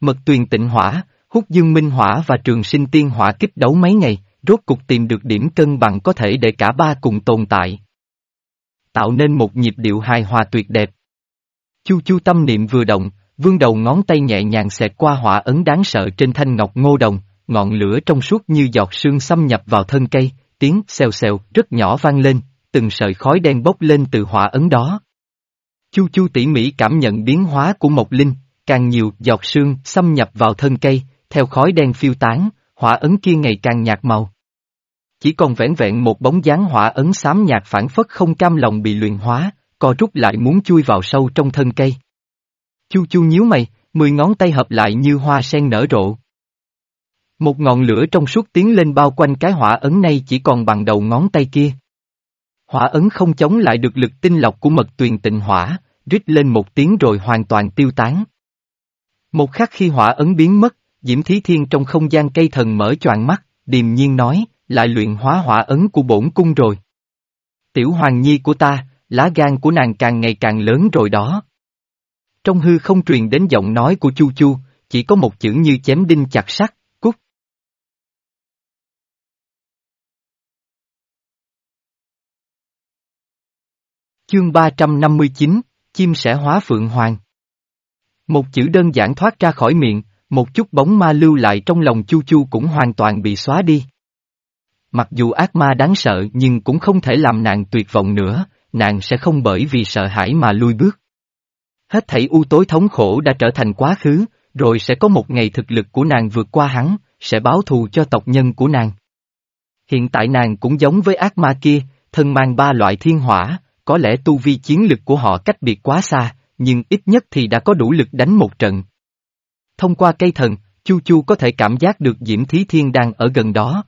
Mật tuyền tịnh hỏa, hút dương minh hỏa và trường sinh tiên hỏa kích đấu mấy ngày, rốt cục tìm được điểm cân bằng có thể để cả ba cùng tồn tại. Tạo nên một nhịp điệu hài hòa tuyệt đẹp. Chu chu tâm niệm vừa động, vương đầu ngón tay nhẹ nhàng xẹt qua hỏa ấn đáng sợ trên thanh ngọc ngô đồng, ngọn lửa trong suốt như giọt sương xâm nhập vào thân cây, tiếng xèo xèo rất nhỏ vang lên, từng sợi khói đen bốc lên từ hỏa ấn đó. Chu chu tỉ mỉ cảm nhận biến hóa của Mộc Linh, càng nhiều giọt sương xâm nhập vào thân cây, theo khói đen phiêu tán, hỏa ấn kia ngày càng nhạt màu. Chỉ còn vẻn vẹn một bóng dáng hỏa ấn xám nhạt phản phất không cam lòng bị luyện hóa, co rút lại muốn chui vào sâu trong thân cây. Chu chu nhíu mày, mười ngón tay hợp lại như hoa sen nở rộ. Một ngọn lửa trong suốt tiến lên bao quanh cái hỏa ấn này chỉ còn bằng đầu ngón tay kia. Hỏa ấn không chống lại được lực tinh lọc của mật tuyền tịnh hỏa, rít lên một tiếng rồi hoàn toàn tiêu tán. Một khắc khi hỏa ấn biến mất, Diễm Thí Thiên trong không gian cây thần mở choàng mắt, điềm nhiên nói, lại luyện hóa hỏa ấn của bổn cung rồi. Tiểu hoàng nhi của ta, lá gan của nàng càng ngày càng lớn rồi đó. Trong hư không truyền đến giọng nói của Chu Chu, chỉ có một chữ như chém đinh chặt sắt, Chương 359, chim sẻ hóa phượng hoàng. Một chữ đơn giản thoát ra khỏi miệng, một chút bóng ma lưu lại trong lòng Chu Chu cũng hoàn toàn bị xóa đi. Mặc dù ác ma đáng sợ nhưng cũng không thể làm nàng tuyệt vọng nữa, nàng sẽ không bởi vì sợ hãi mà lui bước. Hết thảy u tối thống khổ đã trở thành quá khứ, rồi sẽ có một ngày thực lực của nàng vượt qua hắn, sẽ báo thù cho tộc nhân của nàng. Hiện tại nàng cũng giống với ác ma kia, thân mang ba loại thiên hỏa, có lẽ tu vi chiến lực của họ cách biệt quá xa, nhưng ít nhất thì đã có đủ lực đánh một trận. Thông qua cây thần, Chu Chu có thể cảm giác được Diễm Thí Thiên đang ở gần đó.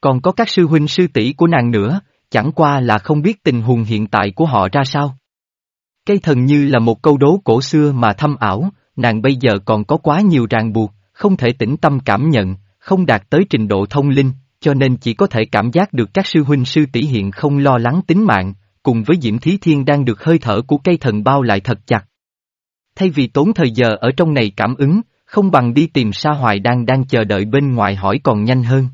Còn có các sư huynh sư tỷ của nàng nữa, chẳng qua là không biết tình huống hiện tại của họ ra sao. Cây thần như là một câu đố cổ xưa mà thâm ảo, nàng bây giờ còn có quá nhiều ràng buộc, không thể tĩnh tâm cảm nhận, không đạt tới trình độ thông linh, cho nên chỉ có thể cảm giác được các sư huynh sư tỷ hiện không lo lắng tính mạng, cùng với Diễm Thí Thiên đang được hơi thở của cây thần bao lại thật chặt. Thay vì tốn thời giờ ở trong này cảm ứng, không bằng đi tìm Sa Hoài đang đang chờ đợi bên ngoài hỏi còn nhanh hơn.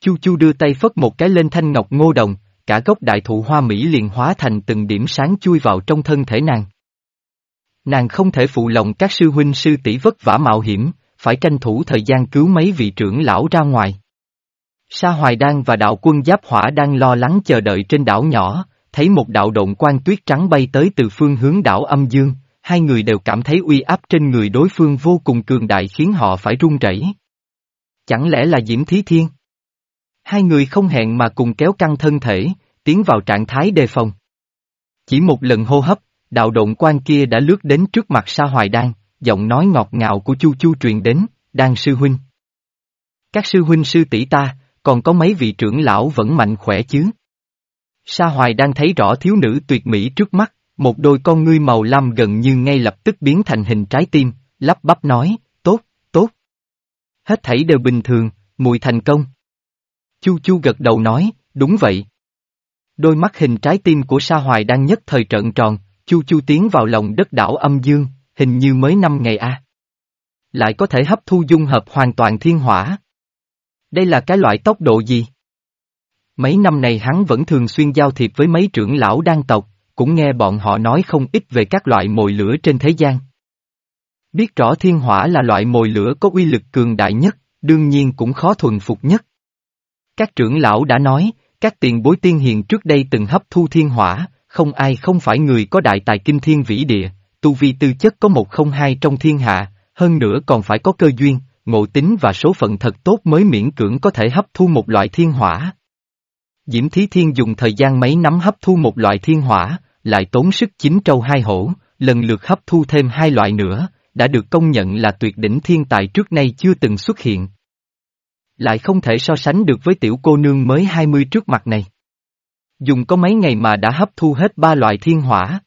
Chu Chu đưa tay phất một cái lên thanh ngọc ngô đồng, cả gốc đại thụ hoa Mỹ liền hóa thành từng điểm sáng chui vào trong thân thể nàng. Nàng không thể phụ lòng các sư huynh sư tỷ vất vả mạo hiểm, phải tranh thủ thời gian cứu mấy vị trưởng lão ra ngoài. Sa Hoài Đan và đạo quân Giáp Hỏa đang lo lắng chờ đợi trên đảo nhỏ, thấy một đạo động quan tuyết trắng bay tới từ phương hướng đảo âm dương, hai người đều cảm thấy uy áp trên người đối phương vô cùng cường đại khiến họ phải run rẩy. Chẳng lẽ là Diễm Thí Thiên? Hai người không hẹn mà cùng kéo căng thân thể, tiến vào trạng thái đề phòng. Chỉ một lần hô hấp, đạo động quan kia đã lướt đến trước mặt Sa Hoài Đan, giọng nói ngọt ngào của Chu Chu truyền đến, Đan sư huynh. Các sư huynh sư tỷ ta, còn có mấy vị trưởng lão vẫn mạnh khỏe chứ? Sa Hoài đang thấy rõ thiếu nữ tuyệt mỹ trước mắt, một đôi con ngươi màu lam gần như ngay lập tức biến thành hình trái tim, lắp bắp nói, tốt, tốt. Hết thảy đều bình thường, mùi thành công. Chu Chu gật đầu nói, đúng vậy. Đôi mắt hình trái tim của Sa Hoài đang nhất thời trợn tròn, Chu Chu tiến vào lòng đất đảo âm dương, hình như mới năm ngày a. Lại có thể hấp thu dung hợp hoàn toàn thiên hỏa. Đây là cái loại tốc độ gì? Mấy năm này hắn vẫn thường xuyên giao thiệp với mấy trưởng lão đan tộc, cũng nghe bọn họ nói không ít về các loại mồi lửa trên thế gian. Biết rõ thiên hỏa là loại mồi lửa có uy lực cường đại nhất, đương nhiên cũng khó thuần phục nhất. Các trưởng lão đã nói, các tiền bối tiên hiền trước đây từng hấp thu thiên hỏa, không ai không phải người có đại tài kinh thiên vĩ địa, tu vi tư chất có một không hai trong thiên hạ, hơn nữa còn phải có cơ duyên, ngộ tính và số phận thật tốt mới miễn cưỡng có thể hấp thu một loại thiên hỏa. Diễm Thí Thiên dùng thời gian mấy năm hấp thu một loại thiên hỏa, lại tốn sức chín trâu hai hổ, lần lượt hấp thu thêm hai loại nữa, đã được công nhận là tuyệt đỉnh thiên tài trước nay chưa từng xuất hiện. Lại không thể so sánh được với tiểu cô nương mới 20 trước mặt này. Dùng có mấy ngày mà đã hấp thu hết ba loại thiên hỏa.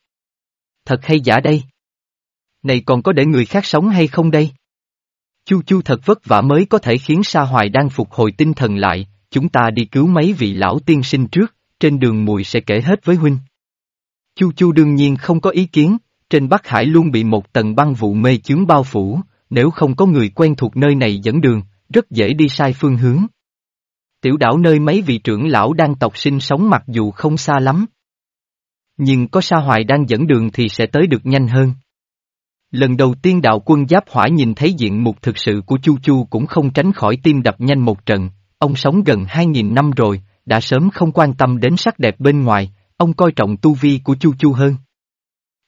Thật hay giả đây? Này còn có để người khác sống hay không đây? Chu chu thật vất vả mới có thể khiến Sa Hoài đang phục hồi tinh thần lại, chúng ta đi cứu mấy vị lão tiên sinh trước, trên đường mùi sẽ kể hết với huynh. Chu chu đương nhiên không có ý kiến, trên Bắc Hải luôn bị một tầng băng vụ mê chướng bao phủ, nếu không có người quen thuộc nơi này dẫn đường, rất dễ đi sai phương hướng. Tiểu đảo nơi mấy vị trưởng lão đang tộc sinh sống mặc dù không xa lắm. Nhưng có Sa Hoài đang dẫn đường thì sẽ tới được nhanh hơn. Lần đầu tiên đạo quân giáp hỏa nhìn thấy diện mục thực sự của Chu Chu cũng không tránh khỏi tim đập nhanh một trận, ông sống gần 2.000 năm rồi, đã sớm không quan tâm đến sắc đẹp bên ngoài, ông coi trọng tu vi của Chu Chu hơn.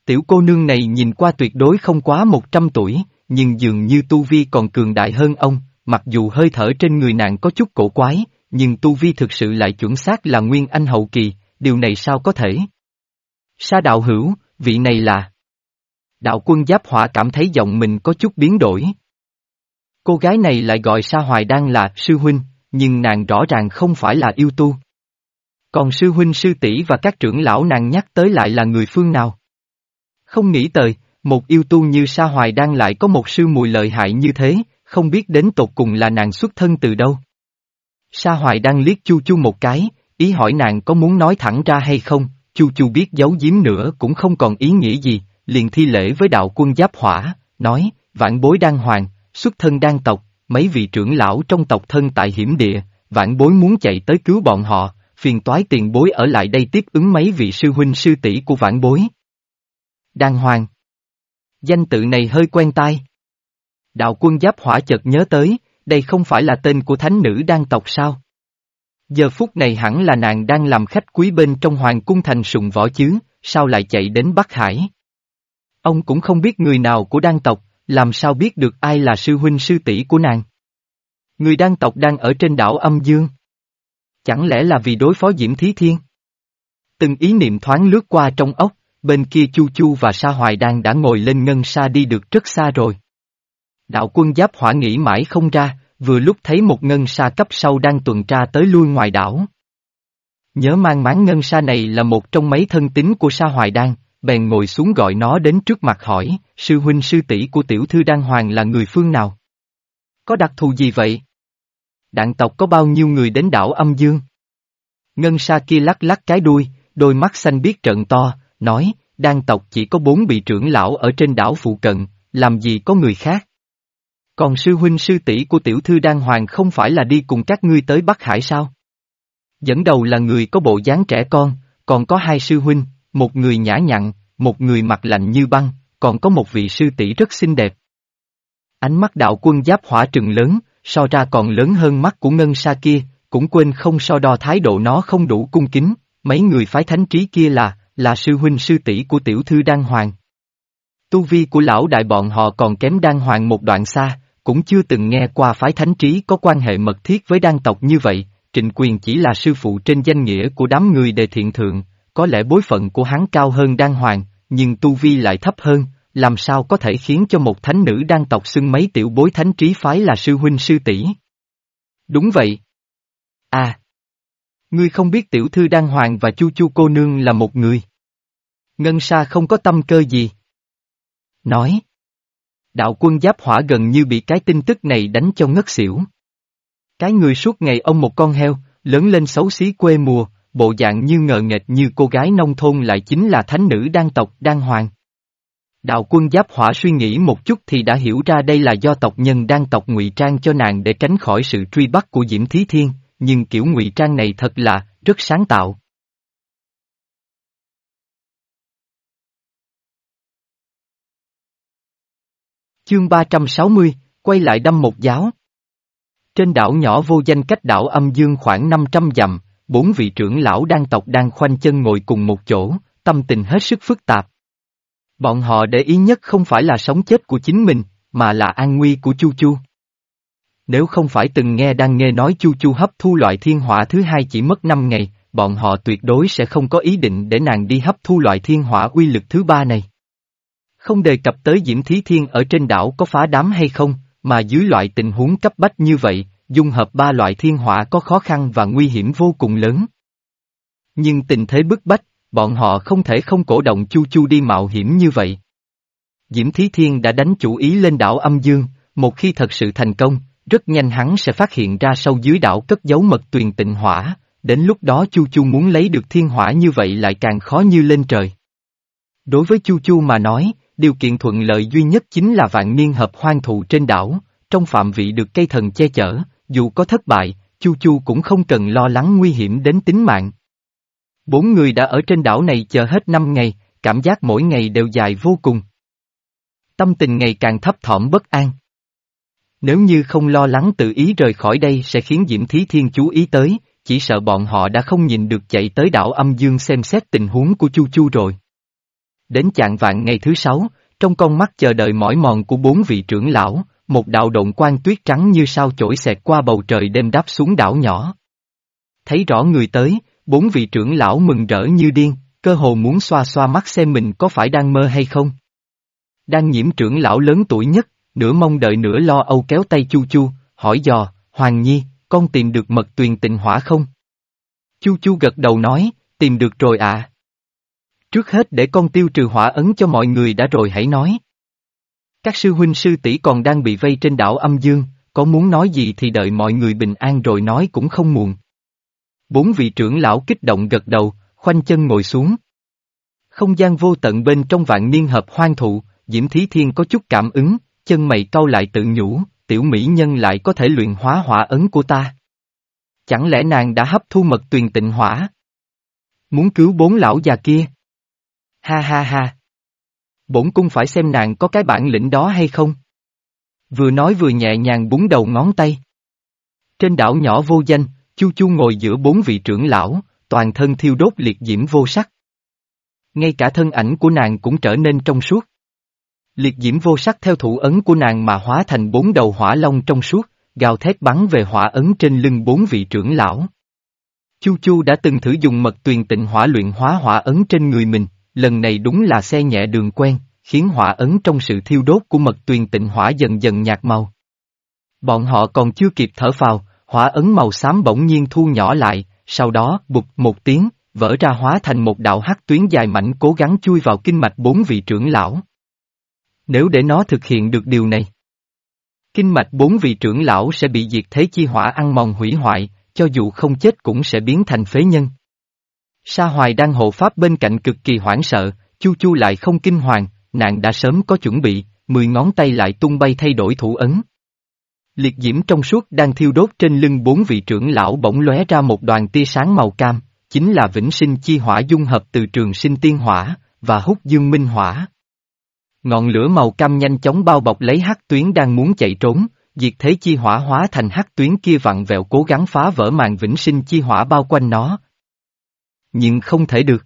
Tiểu cô nương này nhìn qua tuyệt đối không quá 100 tuổi, nhưng dường như tu vi còn cường đại hơn ông, mặc dù hơi thở trên người nàng có chút cổ quái, nhưng tu vi thực sự lại chuẩn xác là nguyên anh hậu kỳ, điều này sao có thể? Sa đạo hữu, vị này là... Đạo quân giáp hỏa cảm thấy giọng mình có chút biến đổi. Cô gái này lại gọi Sa Hoài Đan là sư huynh, nhưng nàng rõ ràng không phải là yêu tu. Còn sư huynh sư tỷ và các trưởng lão nàng nhắc tới lại là người phương nào? Không nghĩ tới, một yêu tu như Sa Hoài đang lại có một sư mùi lợi hại như thế, không biết đến tột cùng là nàng xuất thân từ đâu. Sa Hoài đang liếc Chu Chu một cái, ý hỏi nàng có muốn nói thẳng ra hay không, Chu Chu biết giấu giếm nữa cũng không còn ý nghĩa gì, liền thi lễ với đạo quân giáp hỏa, nói, vãn bối đang hoàng, xuất thân đang tộc, mấy vị trưởng lão trong tộc thân tại hiểm địa, vãn bối muốn chạy tới cứu bọn họ, phiền toái tiền bối ở lại đây tiếp ứng mấy vị sư huynh sư tỷ của vãn bối. Đan hoàng. Danh tự này hơi quen tai. Đạo quân giáp hỏa chợt nhớ tới, đây không phải là tên của thánh nữ đan tộc sao? Giờ phút này hẳn là nàng đang làm khách quý bên trong hoàng cung thành sùng võ chứ, sao lại chạy đến Bắc Hải? Ông cũng không biết người nào của đan tộc, làm sao biết được ai là sư huynh sư tỷ của nàng? Người đan tộc đang ở trên đảo âm dương. Chẳng lẽ là vì đối phó Diễm Thí Thiên? Từng ý niệm thoáng lướt qua trong ốc, bên kia Chu Chu và Sa Hoài đang đã ngồi lên ngân xa đi được rất xa rồi. Đạo quân giáp hỏa nghĩ mãi không ra, vừa lúc thấy một ngân xa cấp sau đang tuần tra tới lui ngoài đảo. Nhớ mang máng ngân xa này là một trong mấy thân tín của Sa Hoài Đan, bèn ngồi xuống gọi nó đến trước mặt hỏi, sư huynh sư tỷ của tiểu thư Đan Hoàng là người phương nào? Có đặc thù gì vậy? Đạn tộc có bao nhiêu người đến đảo âm dương? Ngân sa kia lắc lắc cái đuôi, đôi mắt xanh biết trận to, nói, đan tộc chỉ có bốn vị trưởng lão ở trên đảo phụ cận, làm gì có người khác. Còn sư huynh sư tỷ của tiểu thư đan hoàng không phải là đi cùng các ngươi tới Bắc Hải sao? Dẫn đầu là người có bộ dáng trẻ con, còn có hai sư huynh, một người nhã nhặn, một người mặt lạnh như băng, còn có một vị sư tỷ rất xinh đẹp. Ánh mắt đạo quân giáp hỏa trừng lớn, so ra còn lớn hơn mắt của ngân sa kia, cũng quên không so đo thái độ nó không đủ cung kính, mấy người phái thánh trí kia là, là sư huynh sư tỷ của tiểu thư Đan Hoàng. Tu vi của lão đại bọn họ còn kém Đan Hoàng một đoạn xa, cũng chưa từng nghe qua phái thánh trí có quan hệ mật thiết với đan tộc như vậy, trịnh quyền chỉ là sư phụ trên danh nghĩa của đám người đề thiện thượng, có lẽ bối phận của hắn cao hơn đan hoàng, nhưng tu vi lại thấp hơn, làm sao có thể khiến cho một thánh nữ đan tộc xưng mấy tiểu bối thánh trí phái là sư huynh sư tỷ? Đúng vậy. À. Ngươi không biết tiểu thư đan hoàng và chu chu cô nương là một người. Ngân sa không có tâm cơ gì. Nói. Đạo quân giáp hỏa gần như bị cái tin tức này đánh cho ngất xỉu. Cái người suốt ngày ông một con heo, lớn lên xấu xí quê mùa, bộ dạng như ngờ nghệch như cô gái nông thôn lại chính là thánh nữ đan tộc đan hoàng. Đạo quân giáp hỏa suy nghĩ một chút thì đã hiểu ra đây là do tộc nhân đan tộc ngụy trang cho nàng để tránh khỏi sự truy bắt của Diễm Thí Thiên, nhưng kiểu ngụy trang này thật là, rất sáng tạo. Chương 360, quay lại đâm một giáo. Trên đảo nhỏ vô danh cách đảo âm dương khoảng 500 dặm, bốn vị trưởng lão đan tộc đang khoanh chân ngồi cùng một chỗ, tâm tình hết sức phức tạp. Bọn họ để ý nhất không phải là sống chết của chính mình, mà là an nguy của Chu Chu. Nếu không phải từng nghe đang nghe nói Chu Chu hấp thu loại thiên hỏa thứ hai chỉ mất 5 ngày, bọn họ tuyệt đối sẽ không có ý định để nàng đi hấp thu loại thiên hỏa uy lực thứ ba này. Không đề cập tới Diễm Thí Thiên ở trên đảo có phá đám hay không, mà dưới loại tình huống cấp bách như vậy, dung hợp ba loại thiên hỏa có khó khăn và nguy hiểm vô cùng lớn. Nhưng tình thế bức bách, bọn họ không thể không cổ động Chu Chu đi mạo hiểm như vậy. Diễm Thí Thiên đã đánh chủ ý lên đảo âm dương, một khi thật sự thành công, rất nhanh hắn sẽ phát hiện ra sâu dưới đảo cất giấu mật tuyền tịnh hỏa, đến lúc đó Chu Chu muốn lấy được thiên hỏa như vậy lại càng khó như lên trời. Đối với Chu Chu mà nói, điều kiện thuận lợi duy nhất chính là vạn niên hợp hoang thụ trên đảo, trong phạm vị được cây thần che chở, dù có thất bại, Chu Chu cũng không cần lo lắng nguy hiểm đến tính mạng. Bốn người đã ở trên đảo này chờ hết năm ngày, cảm giác mỗi ngày đều dài vô cùng. Tâm tình ngày càng thấp thỏm bất an. Nếu như không lo lắng tự ý rời khỏi đây sẽ khiến Diễm Thí Thiên chú ý tới, chỉ sợ bọn họ đã không nhìn được chạy tới đảo âm dương xem xét tình huống của Chu Chu rồi. Đến chạng vạn ngày thứ sáu, trong con mắt chờ đợi mỏi mòn của bốn vị trưởng lão, một đạo động quan tuyết trắng như sao chổi xẹt qua bầu trời đêm đáp xuống đảo nhỏ. Thấy rõ người tới, bốn vị trưởng lão mừng rỡ như điên, cơ hồ muốn xoa xoa mắt xem mình có phải đang mơ hay không. Đang nhiễm trưởng lão lớn tuổi nhất, nửa mong đợi nửa lo âu kéo tay Chu Chu, hỏi dò, Hoàng Nhi, con tìm được mật tuyền tịnh hỏa không? Chu Chu gật đầu nói, tìm được rồi ạ. À. Trước hết để con tiêu trừ hỏa ấn cho mọi người đã rồi hãy nói. Các sư huynh sư tỷ còn đang bị vây trên đảo âm dương, có muốn nói gì thì đợi mọi người bình an rồi nói cũng không muộn. Bốn vị trưởng lão kích động gật đầu, khoanh chân ngồi xuống. Không gian vô tận bên trong vạn niên hợp hoang thụ, Diễm Thí Thiên có chút cảm ứng, chân mày cau lại tự nhủ, tiểu mỹ nhân lại có thể luyện hóa hỏa ấn của ta. Chẳng lẽ nàng đã hấp thu mật tuyền tịnh hỏa? Muốn cứu bốn lão già kia? Ha ha ha. Bổn cung phải xem nàng có cái bản lĩnh đó hay không? Vừa nói vừa nhẹ nhàng búng đầu ngón tay. Trên đảo nhỏ vô danh, Chu Chu ngồi giữa bốn vị trưởng lão, toàn thân thiêu đốt liệt diễm vô sắc. Ngay cả thân ảnh của nàng cũng trở nên trong suốt. Liệt diễm vô sắc theo thủ ấn của nàng mà hóa thành bốn đầu hỏa long trong suốt, gào thét bắn về hỏa ấn trên lưng bốn vị trưởng lão. Chu Chu đã từng thử dùng mật tuyền tịnh hỏa luyện hóa hỏa ấn trên người mình, lần này đúng là xe nhẹ đường quen, khiến hỏa ấn trong sự thiêu đốt của mật tuyền tịnh hỏa dần dần nhạt màu. Bọn họ còn chưa kịp thở phào, hỏa ấn màu xám bỗng nhiên thu nhỏ lại, sau đó bụt một tiếng, vỡ ra hóa thành một đạo hắc tuyến dài mảnh cố gắng chui vào kinh mạch bốn vị trưởng lão. Nếu để nó thực hiện được điều này, kinh mạch bốn vị trưởng lão sẽ bị diệt thế chi hỏa ăn mòn hủy hoại, cho dù không chết cũng sẽ biến thành phế nhân. Sa Hoài đang hộ pháp bên cạnh cực kỳ hoảng sợ, Chu Chu lại không kinh hoàng, nàng đã sớm có chuẩn bị, mười ngón tay lại tung bay thay đổi thủ ấn. Liệt diễm trong suốt đang thiêu đốt trên lưng bốn vị trưởng lão bỗng lóe ra một đoàn tia sáng màu cam, chính là vĩnh sinh chi hỏa dung hợp từ trường sinh tiên hỏa, và hút dương minh hỏa. Ngọn lửa màu cam nhanh chóng bao bọc lấy hắc tuyến đang muốn chạy trốn, diệt thế chi hỏa hóa thành hắc tuyến kia vặn vẹo cố gắng phá vỡ màn vĩnh sinh chi hỏa bao quanh nó. Nhưng không thể được.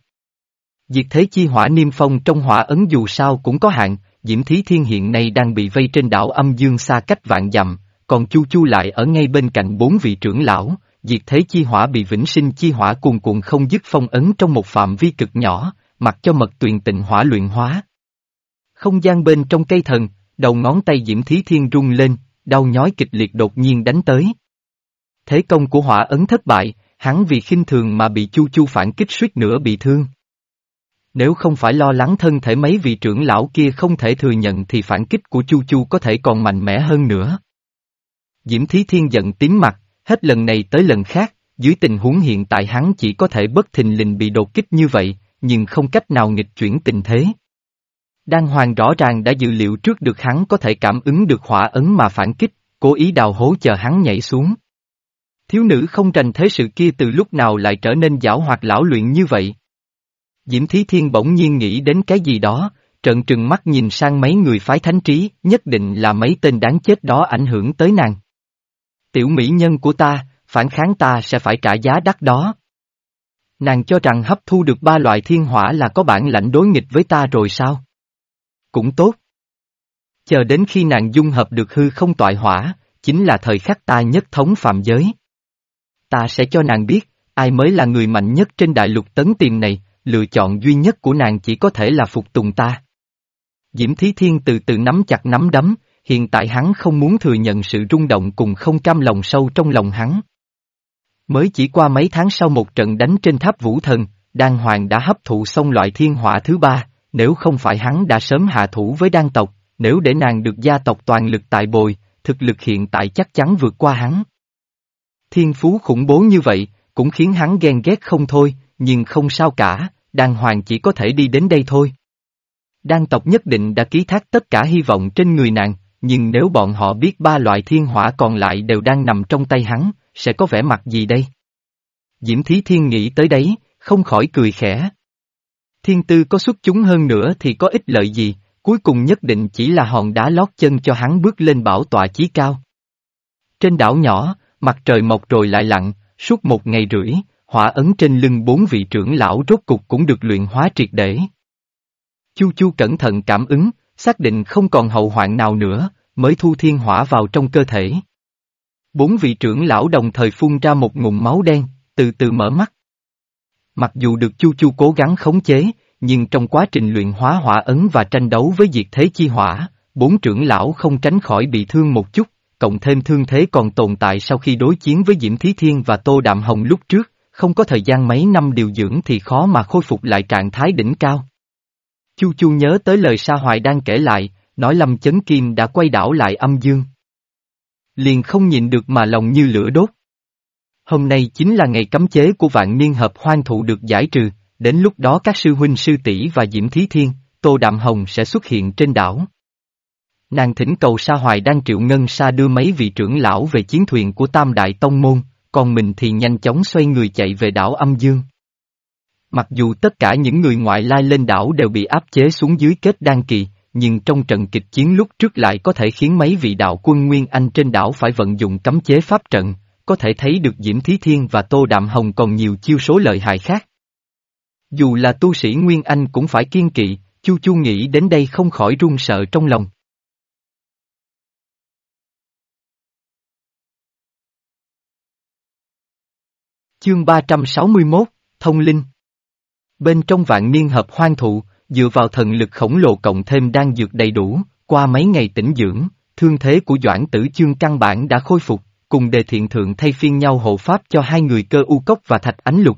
Diệt thế chi hỏa niêm phong trong hỏa ấn dù sao cũng có hạn, Diễm Thí Thiên hiện nay đang bị vây trên đảo âm dương xa cách vạn dặm, còn Chu Chu lại ở ngay bên cạnh bốn vị trưởng lão, diệt thế chi hỏa bị vĩnh sinh chi hỏa cuồn cuộn không dứt phong ấn trong một phạm vi cực nhỏ, mặc cho mật tuyền tịnh hỏa luyện hóa. Không gian bên trong cây thần, đầu ngón tay Diễm Thí Thiên rung lên, đau nhói kịch liệt đột nhiên đánh tới. Thế công của hỏa ấn thất bại, hắn vì khinh thường mà bị Chu Chu phản kích suýt nữa bị thương. Nếu không phải lo lắng thân thể mấy vị trưởng lão kia không thể thừa nhận thì phản kích của Chu Chu có thể còn mạnh mẽ hơn nữa. Diễm Thí Thiên giận tím mặt, hết lần này tới lần khác, dưới tình huống hiện tại hắn chỉ có thể bất thình lình bị đột kích như vậy, nhưng không cách nào nghịch chuyển tình thế. Đan Hoàng rõ ràng đã dự liệu trước được hắn có thể cảm ứng được hỏa ấn mà phản kích, cố ý đào hố chờ hắn nhảy xuống. Thiếu nữ không trành thế sự kia từ lúc nào lại trở nên giảo hoạt lão luyện như vậy. Diễm Thí Thiên bỗng nhiên nghĩ đến cái gì đó, trợn trừng mắt nhìn sang mấy người phái thánh trí, nhất định là mấy tên đáng chết đó ảnh hưởng tới nàng. Tiểu mỹ nhân của ta, phản kháng ta sẽ phải trả giá đắt đó. Nàng cho rằng hấp thu được ba loại thiên hỏa là có bản lãnh đối nghịch với ta rồi sao? Cũng tốt. Chờ đến khi nàng dung hợp được hư không toại hỏa, chính là thời khắc ta nhất thống phạm giới. Ta sẽ cho nàng biết, ai mới là người mạnh nhất trên đại lục tấn tiền này, lựa chọn duy nhất của nàng chỉ có thể là phục tùng ta. Diễm Thí Thiên từ từ nắm chặt nắm đấm, hiện tại hắn không muốn thừa nhận sự rung động cùng không cam lòng sâu trong lòng hắn. Mới chỉ qua mấy tháng sau một trận đánh trên tháp vũ thần, Đan Hoàng đã hấp thụ xong loại thiên hỏa thứ ba, nếu không phải hắn đã sớm hạ thủ với đan tộc, nếu để nàng được gia tộc toàn lực tại bồi, thực lực hiện tại chắc chắn vượt qua hắn. Thiên phú khủng bố như vậy, cũng khiến hắn ghen ghét không thôi, nhưng không sao cả, đan hoàng chỉ có thể đi đến đây thôi. Đan tộc nhất định đã ký thác tất cả hy vọng trên người nàng, nhưng nếu bọn họ biết ba loại thiên hỏa còn lại đều đang nằm trong tay hắn, sẽ có vẻ mặt gì đây? Diễm Thí Thiên nghĩ tới đấy, không khỏi cười khẽ. Thiên tư có xuất chúng hơn nữa thì có ích lợi gì, cuối cùng nhất định chỉ là hòn đá lót chân cho hắn bước lên bảo tọa chí cao. Trên đảo nhỏ, mặt trời mọc rồi lại lặn, suốt một ngày rưỡi, hỏa ấn trên lưng bốn vị trưởng lão rốt cục cũng được luyện hóa triệt để. Chu Chu cẩn thận cảm ứng, xác định không còn hậu hoạn nào nữa, mới thu thiên hỏa vào trong cơ thể. Bốn vị trưởng lão đồng thời phun ra một ngụm máu đen, từ từ mở mắt. Mặc dù được Chu Chu cố gắng khống chế, nhưng trong quá trình luyện hóa hỏa ấn và tranh đấu với diệt thế chi hỏa, bốn trưởng lão không tránh khỏi bị thương một chút, cộng thêm thương thế còn tồn tại sau khi đối chiến với Diễm Thí Thiên và Tô Đạm Hồng lúc trước, không có thời gian mấy năm điều dưỡng thì khó mà khôi phục lại trạng thái đỉnh cao. Chu Chu nhớ tới lời Sa Hoài đang kể lại, nói Lâm Chấn Kim đã quay đảo lại âm dương. Liền không nhịn được mà lòng như lửa đốt. Hôm nay chính là ngày cấm chế của vạn niên hợp hoang thụ được giải trừ, đến lúc đó các sư huynh sư tỷ và Diễm Thí Thiên, Tô Đạm Hồng sẽ xuất hiện trên đảo. Nàng thỉnh cầu Sa Hoài đang triệu ngân sa đưa mấy vị trưởng lão về chiến thuyền của Tam Đại Tông Môn, còn mình thì nhanh chóng xoay người chạy về đảo âm dương. Mặc dù tất cả những người ngoại lai lên đảo đều bị áp chế xuống dưới kết đan kỳ, nhưng trong trận kịch chiến lúc trước lại có thể khiến mấy vị đạo quân Nguyên Anh trên đảo phải vận dụng cấm chế pháp trận, có thể thấy được Diễm Thí Thiên và Tô Đạm Hồng còn nhiều chiêu số lợi hại khác. Dù là tu sĩ Nguyên Anh cũng phải kiên kỵ, Chu Chu nghĩ đến đây không khỏi run sợ trong lòng. Chương 361, Thông Linh Bên trong vạn niên hợp hoang thụ, dựa vào thần lực khổng lồ cộng thêm đang dược đầy đủ, qua mấy ngày tĩnh dưỡng, thương thế của Doãn Tử Chương căn bản đã khôi phục, cùng đề thiện thượng thay phiên nhau hộ pháp cho hai người cơ u cốc và thạch ánh lục.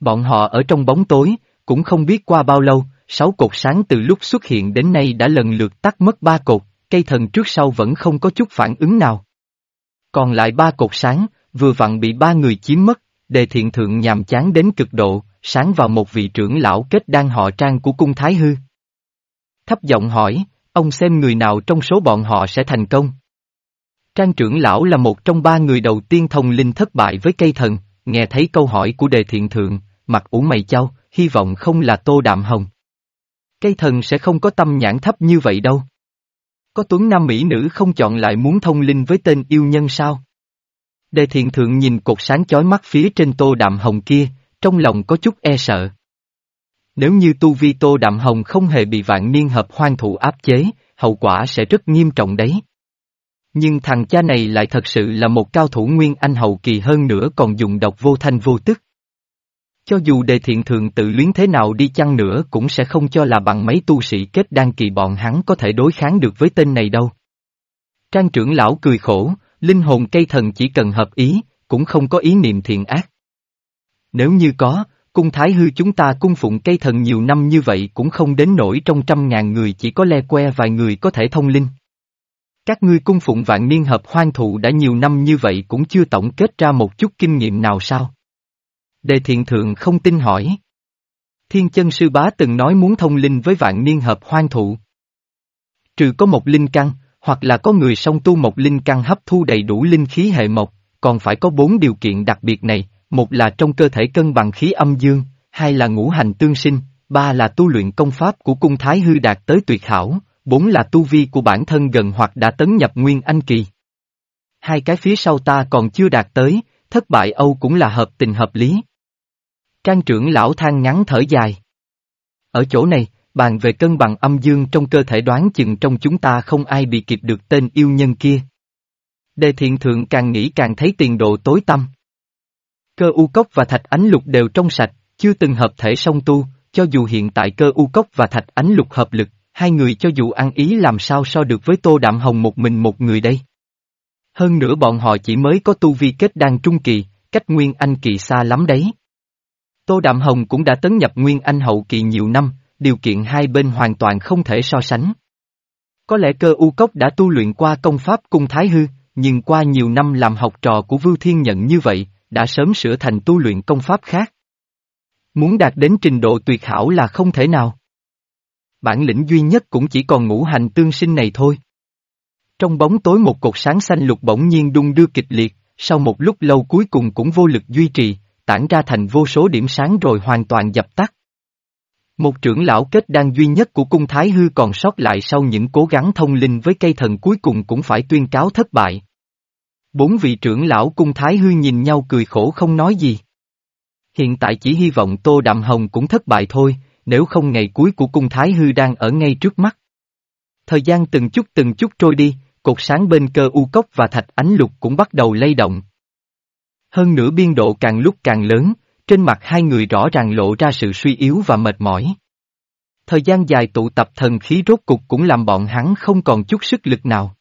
Bọn họ ở trong bóng tối, cũng không biết qua bao lâu, sáu cột sáng từ lúc xuất hiện đến nay đã lần lượt tắt mất ba cột, cây thần trước sau vẫn không có chút phản ứng nào. Còn lại ba cột sáng, vừa vặn bị ba người chiếm mất, đề thiện thượng nhàm chán đến cực độ, sáng vào một vị trưởng lão kết đang họ trang của cung Thái Hư. Thấp giọng hỏi, ông xem người nào trong số bọn họ sẽ thành công. Trang trưởng lão là một trong ba người đầu tiên thông linh thất bại với cây thần, nghe thấy câu hỏi của đề thiện thượng, mặt ủ mày chau, hy vọng không là tô đạm hồng. Cây thần sẽ không có tâm nhãn thấp như vậy đâu. Có tuấn nam mỹ nữ không chọn lại muốn thông linh với tên yêu nhân sao? Đề thiện thượng nhìn cột sáng chói mắt phía trên tô đạm hồng kia, trong lòng có chút e sợ. Nếu như tu vi tô đạm hồng không hề bị vạn niên hợp hoang thủ áp chế, hậu quả sẽ rất nghiêm trọng đấy. Nhưng thằng cha này lại thật sự là một cao thủ nguyên anh hậu kỳ hơn nữa còn dùng độc vô thanh vô tức. Cho dù đề thiện thường tự luyến thế nào đi chăng nữa cũng sẽ không cho là bằng mấy tu sĩ kết đan kỳ bọn hắn có thể đối kháng được với tên này đâu. Trang trưởng lão cười khổ, linh hồn cây thần chỉ cần hợp ý, cũng không có ý niệm thiện ác. Nếu như có, cung thái hư chúng ta cung phụng cây thần nhiều năm như vậy cũng không đến nổi trong trăm ngàn người chỉ có le que vài người có thể thông linh. Các ngươi cung phụng vạn niên hợp hoang thụ đã nhiều năm như vậy cũng chưa tổng kết ra một chút kinh nghiệm nào sao? Đề thiện thượng không tin hỏi. Thiên chân sư bá từng nói muốn thông linh với vạn niên hợp hoang thụ. Trừ có một linh căn, hoặc là có người song tu một linh căn hấp thu đầy đủ linh khí hệ mộc, còn phải có bốn điều kiện đặc biệt này, một là trong cơ thể cân bằng khí âm dương, hai là ngũ hành tương sinh, ba là tu luyện công pháp của cung thái hư đạt tới tuyệt hảo, bốn là tu vi của bản thân gần hoặc đã tấn nhập nguyên anh kỳ. Hai cái phía sau ta còn chưa đạt tới, thất bại Âu cũng là hợp tình hợp lý. Trang trưởng lão than ngắn thở dài. Ở chỗ này, bàn về cân bằng âm dương trong cơ thể đoán chừng trong chúng ta không ai bị kịp được tên yêu nhân kia. Đề thiện thượng càng nghĩ càng thấy tiền độ tối tăm. Cơ u cốc và thạch ánh lục đều trong sạch, chưa từng hợp thể song tu, cho dù hiện tại cơ u cốc và thạch ánh lục hợp lực, hai người cho dù ăn ý làm sao so được với tô đạm hồng một mình một người đây. Hơn nữa bọn họ chỉ mới có tu vi kết đan trung kỳ, cách Nguyên Anh kỳ xa lắm đấy. Tô Đạm Hồng cũng đã tấn nhập Nguyên Anh hậu kỳ nhiều năm, điều kiện hai bên hoàn toàn không thể so sánh. Có lẽ cơ u cốc đã tu luyện qua công pháp cung thái hư, nhưng qua nhiều năm làm học trò của Vưu Thiên Nhận như vậy, đã sớm sửa thành tu luyện công pháp khác. Muốn đạt đến trình độ tuyệt hảo là không thể nào. Bản lĩnh duy nhất cũng chỉ còn ngũ hành tương sinh này thôi. Trong bóng tối một cột sáng xanh lục bỗng nhiên đung đưa kịch liệt, sau một lúc lâu cuối cùng cũng vô lực duy trì, tản ra thành vô số điểm sáng rồi hoàn toàn dập tắt. Một trưởng lão kết đan duy nhất của cung Thái Hư còn sót lại sau những cố gắng thông linh với cây thần cuối cùng cũng phải tuyên cáo thất bại. Bốn vị trưởng lão cung Thái Hư nhìn nhau cười khổ không nói gì. Hiện tại chỉ hy vọng Tô Đạm Hồng cũng thất bại thôi, nếu không ngày cuối của cung Thái Hư đang ở ngay trước mắt. Thời gian từng chút từng chút trôi đi, cột sáng bên cơ u cốc và thạch ánh lục cũng bắt đầu lay động. Hơn nữa biên độ càng lúc càng lớn, trên mặt hai người rõ ràng lộ ra sự suy yếu và mệt mỏi. Thời gian dài tụ tập thần khí rốt cục cũng làm bọn hắn không còn chút sức lực nào.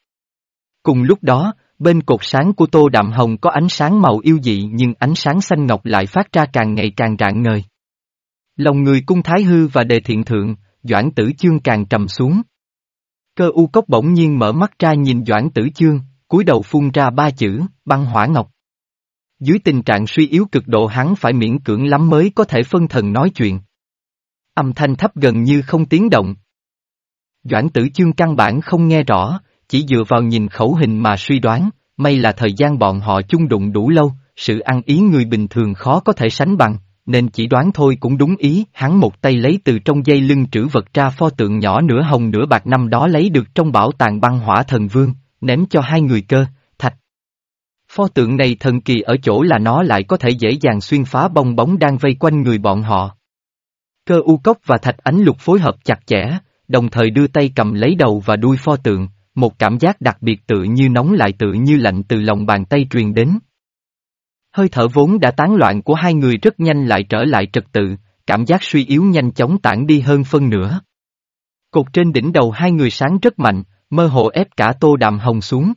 Cùng lúc đó, bên cột sáng của Tô Đạm Hồng có ánh sáng màu yêu dị nhưng ánh sáng xanh ngọc lại phát ra càng ngày càng rạng ngời. Lòng người cung thái hư và đề thiện thượng, Doãn Tử Chương càng trầm xuống. Cơ u cốc bỗng nhiên mở mắt ra nhìn Doãn Tử Chương, cúi đầu phun ra ba chữ, băng hỏa ngọc. Dưới tình trạng suy yếu cực độ hắn phải miễn cưỡng lắm mới có thể phân thần nói chuyện. Âm thanh thấp gần như không tiếng động. Doãn tử chương căn bản không nghe rõ, chỉ dựa vào nhìn khẩu hình mà suy đoán, may là thời gian bọn họ chung đụng đủ lâu, sự ăn ý người bình thường khó có thể sánh bằng, nên chỉ đoán thôi cũng đúng ý, hắn một tay lấy từ trong dây lưng trữ vật ra pho tượng nhỏ nửa hồng nửa bạc năm đó lấy được trong bảo tàng băng hỏa thần vương, ném cho hai người cơ, Pho tượng này thần kỳ ở chỗ là nó lại có thể dễ dàng xuyên phá bong bóng đang vây quanh người bọn họ. Cơ u cốc và thạch ánh lục phối hợp chặt chẽ, đồng thời đưa tay cầm lấy đầu và đuôi pho tượng, một cảm giác đặc biệt tự như nóng lại tự như lạnh từ lòng bàn tay truyền đến. Hơi thở vốn đã tán loạn của hai người rất nhanh lại trở lại trật tự, cảm giác suy yếu nhanh chóng tản đi hơn phân nửa. Cột trên đỉnh đầu hai người sáng rất mạnh, mơ hồ ép cả tô đàm hồng xuống.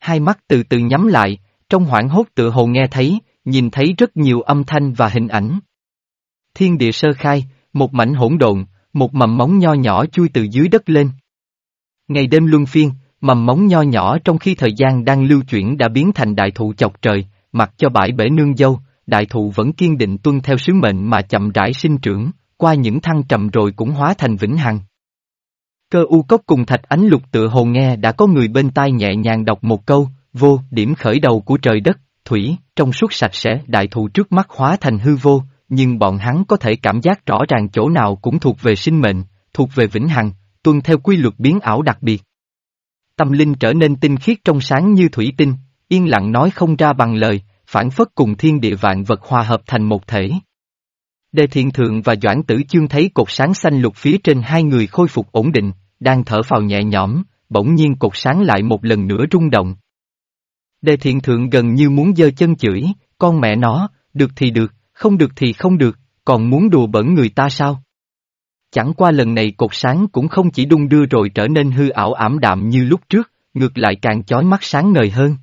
Hai mắt từ từ nhắm lại, trong hoảng hốt tự hồ nghe thấy, nhìn thấy rất nhiều âm thanh và hình ảnh. Thiên địa sơ khai, một mảnh hỗn độn, một mầm móng nho nhỏ chui từ dưới đất lên. Ngày đêm luân phiên, mầm móng nho nhỏ trong khi thời gian đang lưu chuyển đã biến thành đại thụ chọc trời, mặc cho bãi bể nương dâu, đại thụ vẫn kiên định tuân theo sứ mệnh mà chậm rãi sinh trưởng, qua những thăng trầm rồi cũng hóa thành vĩnh hằng. Cơ u cốc cùng thạch ánh lục tựa hồ nghe đã có người bên tai nhẹ nhàng đọc một câu, vô, điểm khởi đầu của trời đất, thủy, trong suốt sạch sẽ đại thụ trước mắt hóa thành hư vô, nhưng bọn hắn có thể cảm giác rõ ràng chỗ nào cũng thuộc về sinh mệnh, thuộc về vĩnh hằng, tuân theo quy luật biến ảo đặc biệt. Tâm linh trở nên tinh khiết trong sáng như thủy tinh, yên lặng nói không ra bằng lời, phản phất cùng thiên địa vạn vật hòa hợp thành một thể. Đề thiện thượng và doãn tử chương thấy cột sáng xanh lục phía trên hai người khôi phục ổn định, đang thở phào nhẹ nhõm, bỗng nhiên cột sáng lại một lần nữa rung động. Đề thiện thượng gần như muốn giơ chân chửi, con mẹ nó, được thì được, không được thì không được, còn muốn đùa bẩn người ta sao? Chẳng qua lần này cột sáng cũng không chỉ đung đưa rồi trở nên hư ảo ảm đạm như lúc trước, ngược lại càng chói mắt sáng ngời hơn.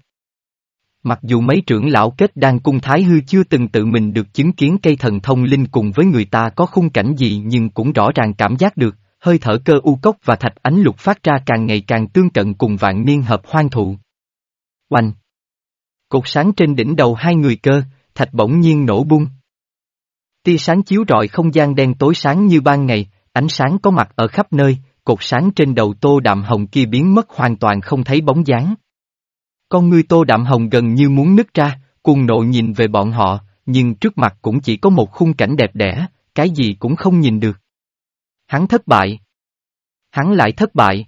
Mặc dù mấy trưởng lão kết đang cung Thái Hư chưa từng tự mình được chứng kiến cây thần thông linh cùng với người ta có khung cảnh gì nhưng cũng rõ ràng cảm giác được, hơi thở cơ u cốc và thạch ánh lục phát ra càng ngày càng tương cận cùng vạn niên hợp hoang thụ. Oanh! Cột sáng trên đỉnh đầu hai người cơ, thạch bỗng nhiên nổ bung. Tia sáng chiếu rọi không gian đen tối sáng như ban ngày, ánh sáng có mặt ở khắp nơi, cột sáng trên đầu tô đạm hồng kia biến mất hoàn toàn không thấy bóng dáng. Con ngươi tô đạm hồng gần như muốn nứt ra, cuồng nộ nhìn về bọn họ, nhưng trước mặt cũng chỉ có một khung cảnh đẹp đẽ, cái gì cũng không nhìn được. Hắn thất bại. Hắn lại thất bại.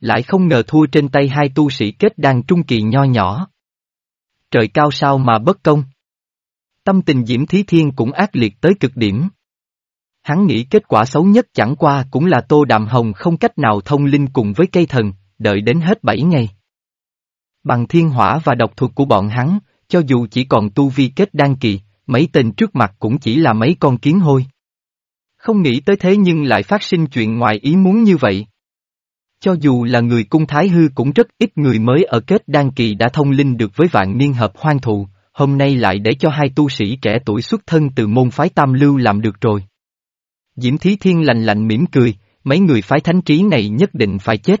Lại không ngờ thua trên tay hai tu sĩ kết đan trung kỳ nho nhỏ. Trời cao sao mà bất công. Tâm tình Diễm Thí Thiên cũng ác liệt tới cực điểm. Hắn nghĩ kết quả xấu nhất chẳng qua cũng là Tô Đàm Hồng không cách nào thông linh cùng với cây thần, đợi đến hết bảy ngày. Bằng thiên hỏa và độc thuật của bọn hắn, cho dù chỉ còn tu vi kết đan kỳ, mấy tên trước mặt cũng chỉ là mấy con kiến hôi. Không nghĩ tới thế nhưng lại phát sinh chuyện ngoài ý muốn như vậy. Cho dù là người cung thái hư cũng rất ít người mới ở kết đan kỳ đã thông linh được với vạn niên hợp hoang thụ, hôm nay lại để cho hai tu sĩ trẻ tuổi xuất thân từ môn phái tam lưu làm được rồi. Diễm Thí Thiên lành lạnh mỉm cười, mấy người phái thánh trí này nhất định phải chết.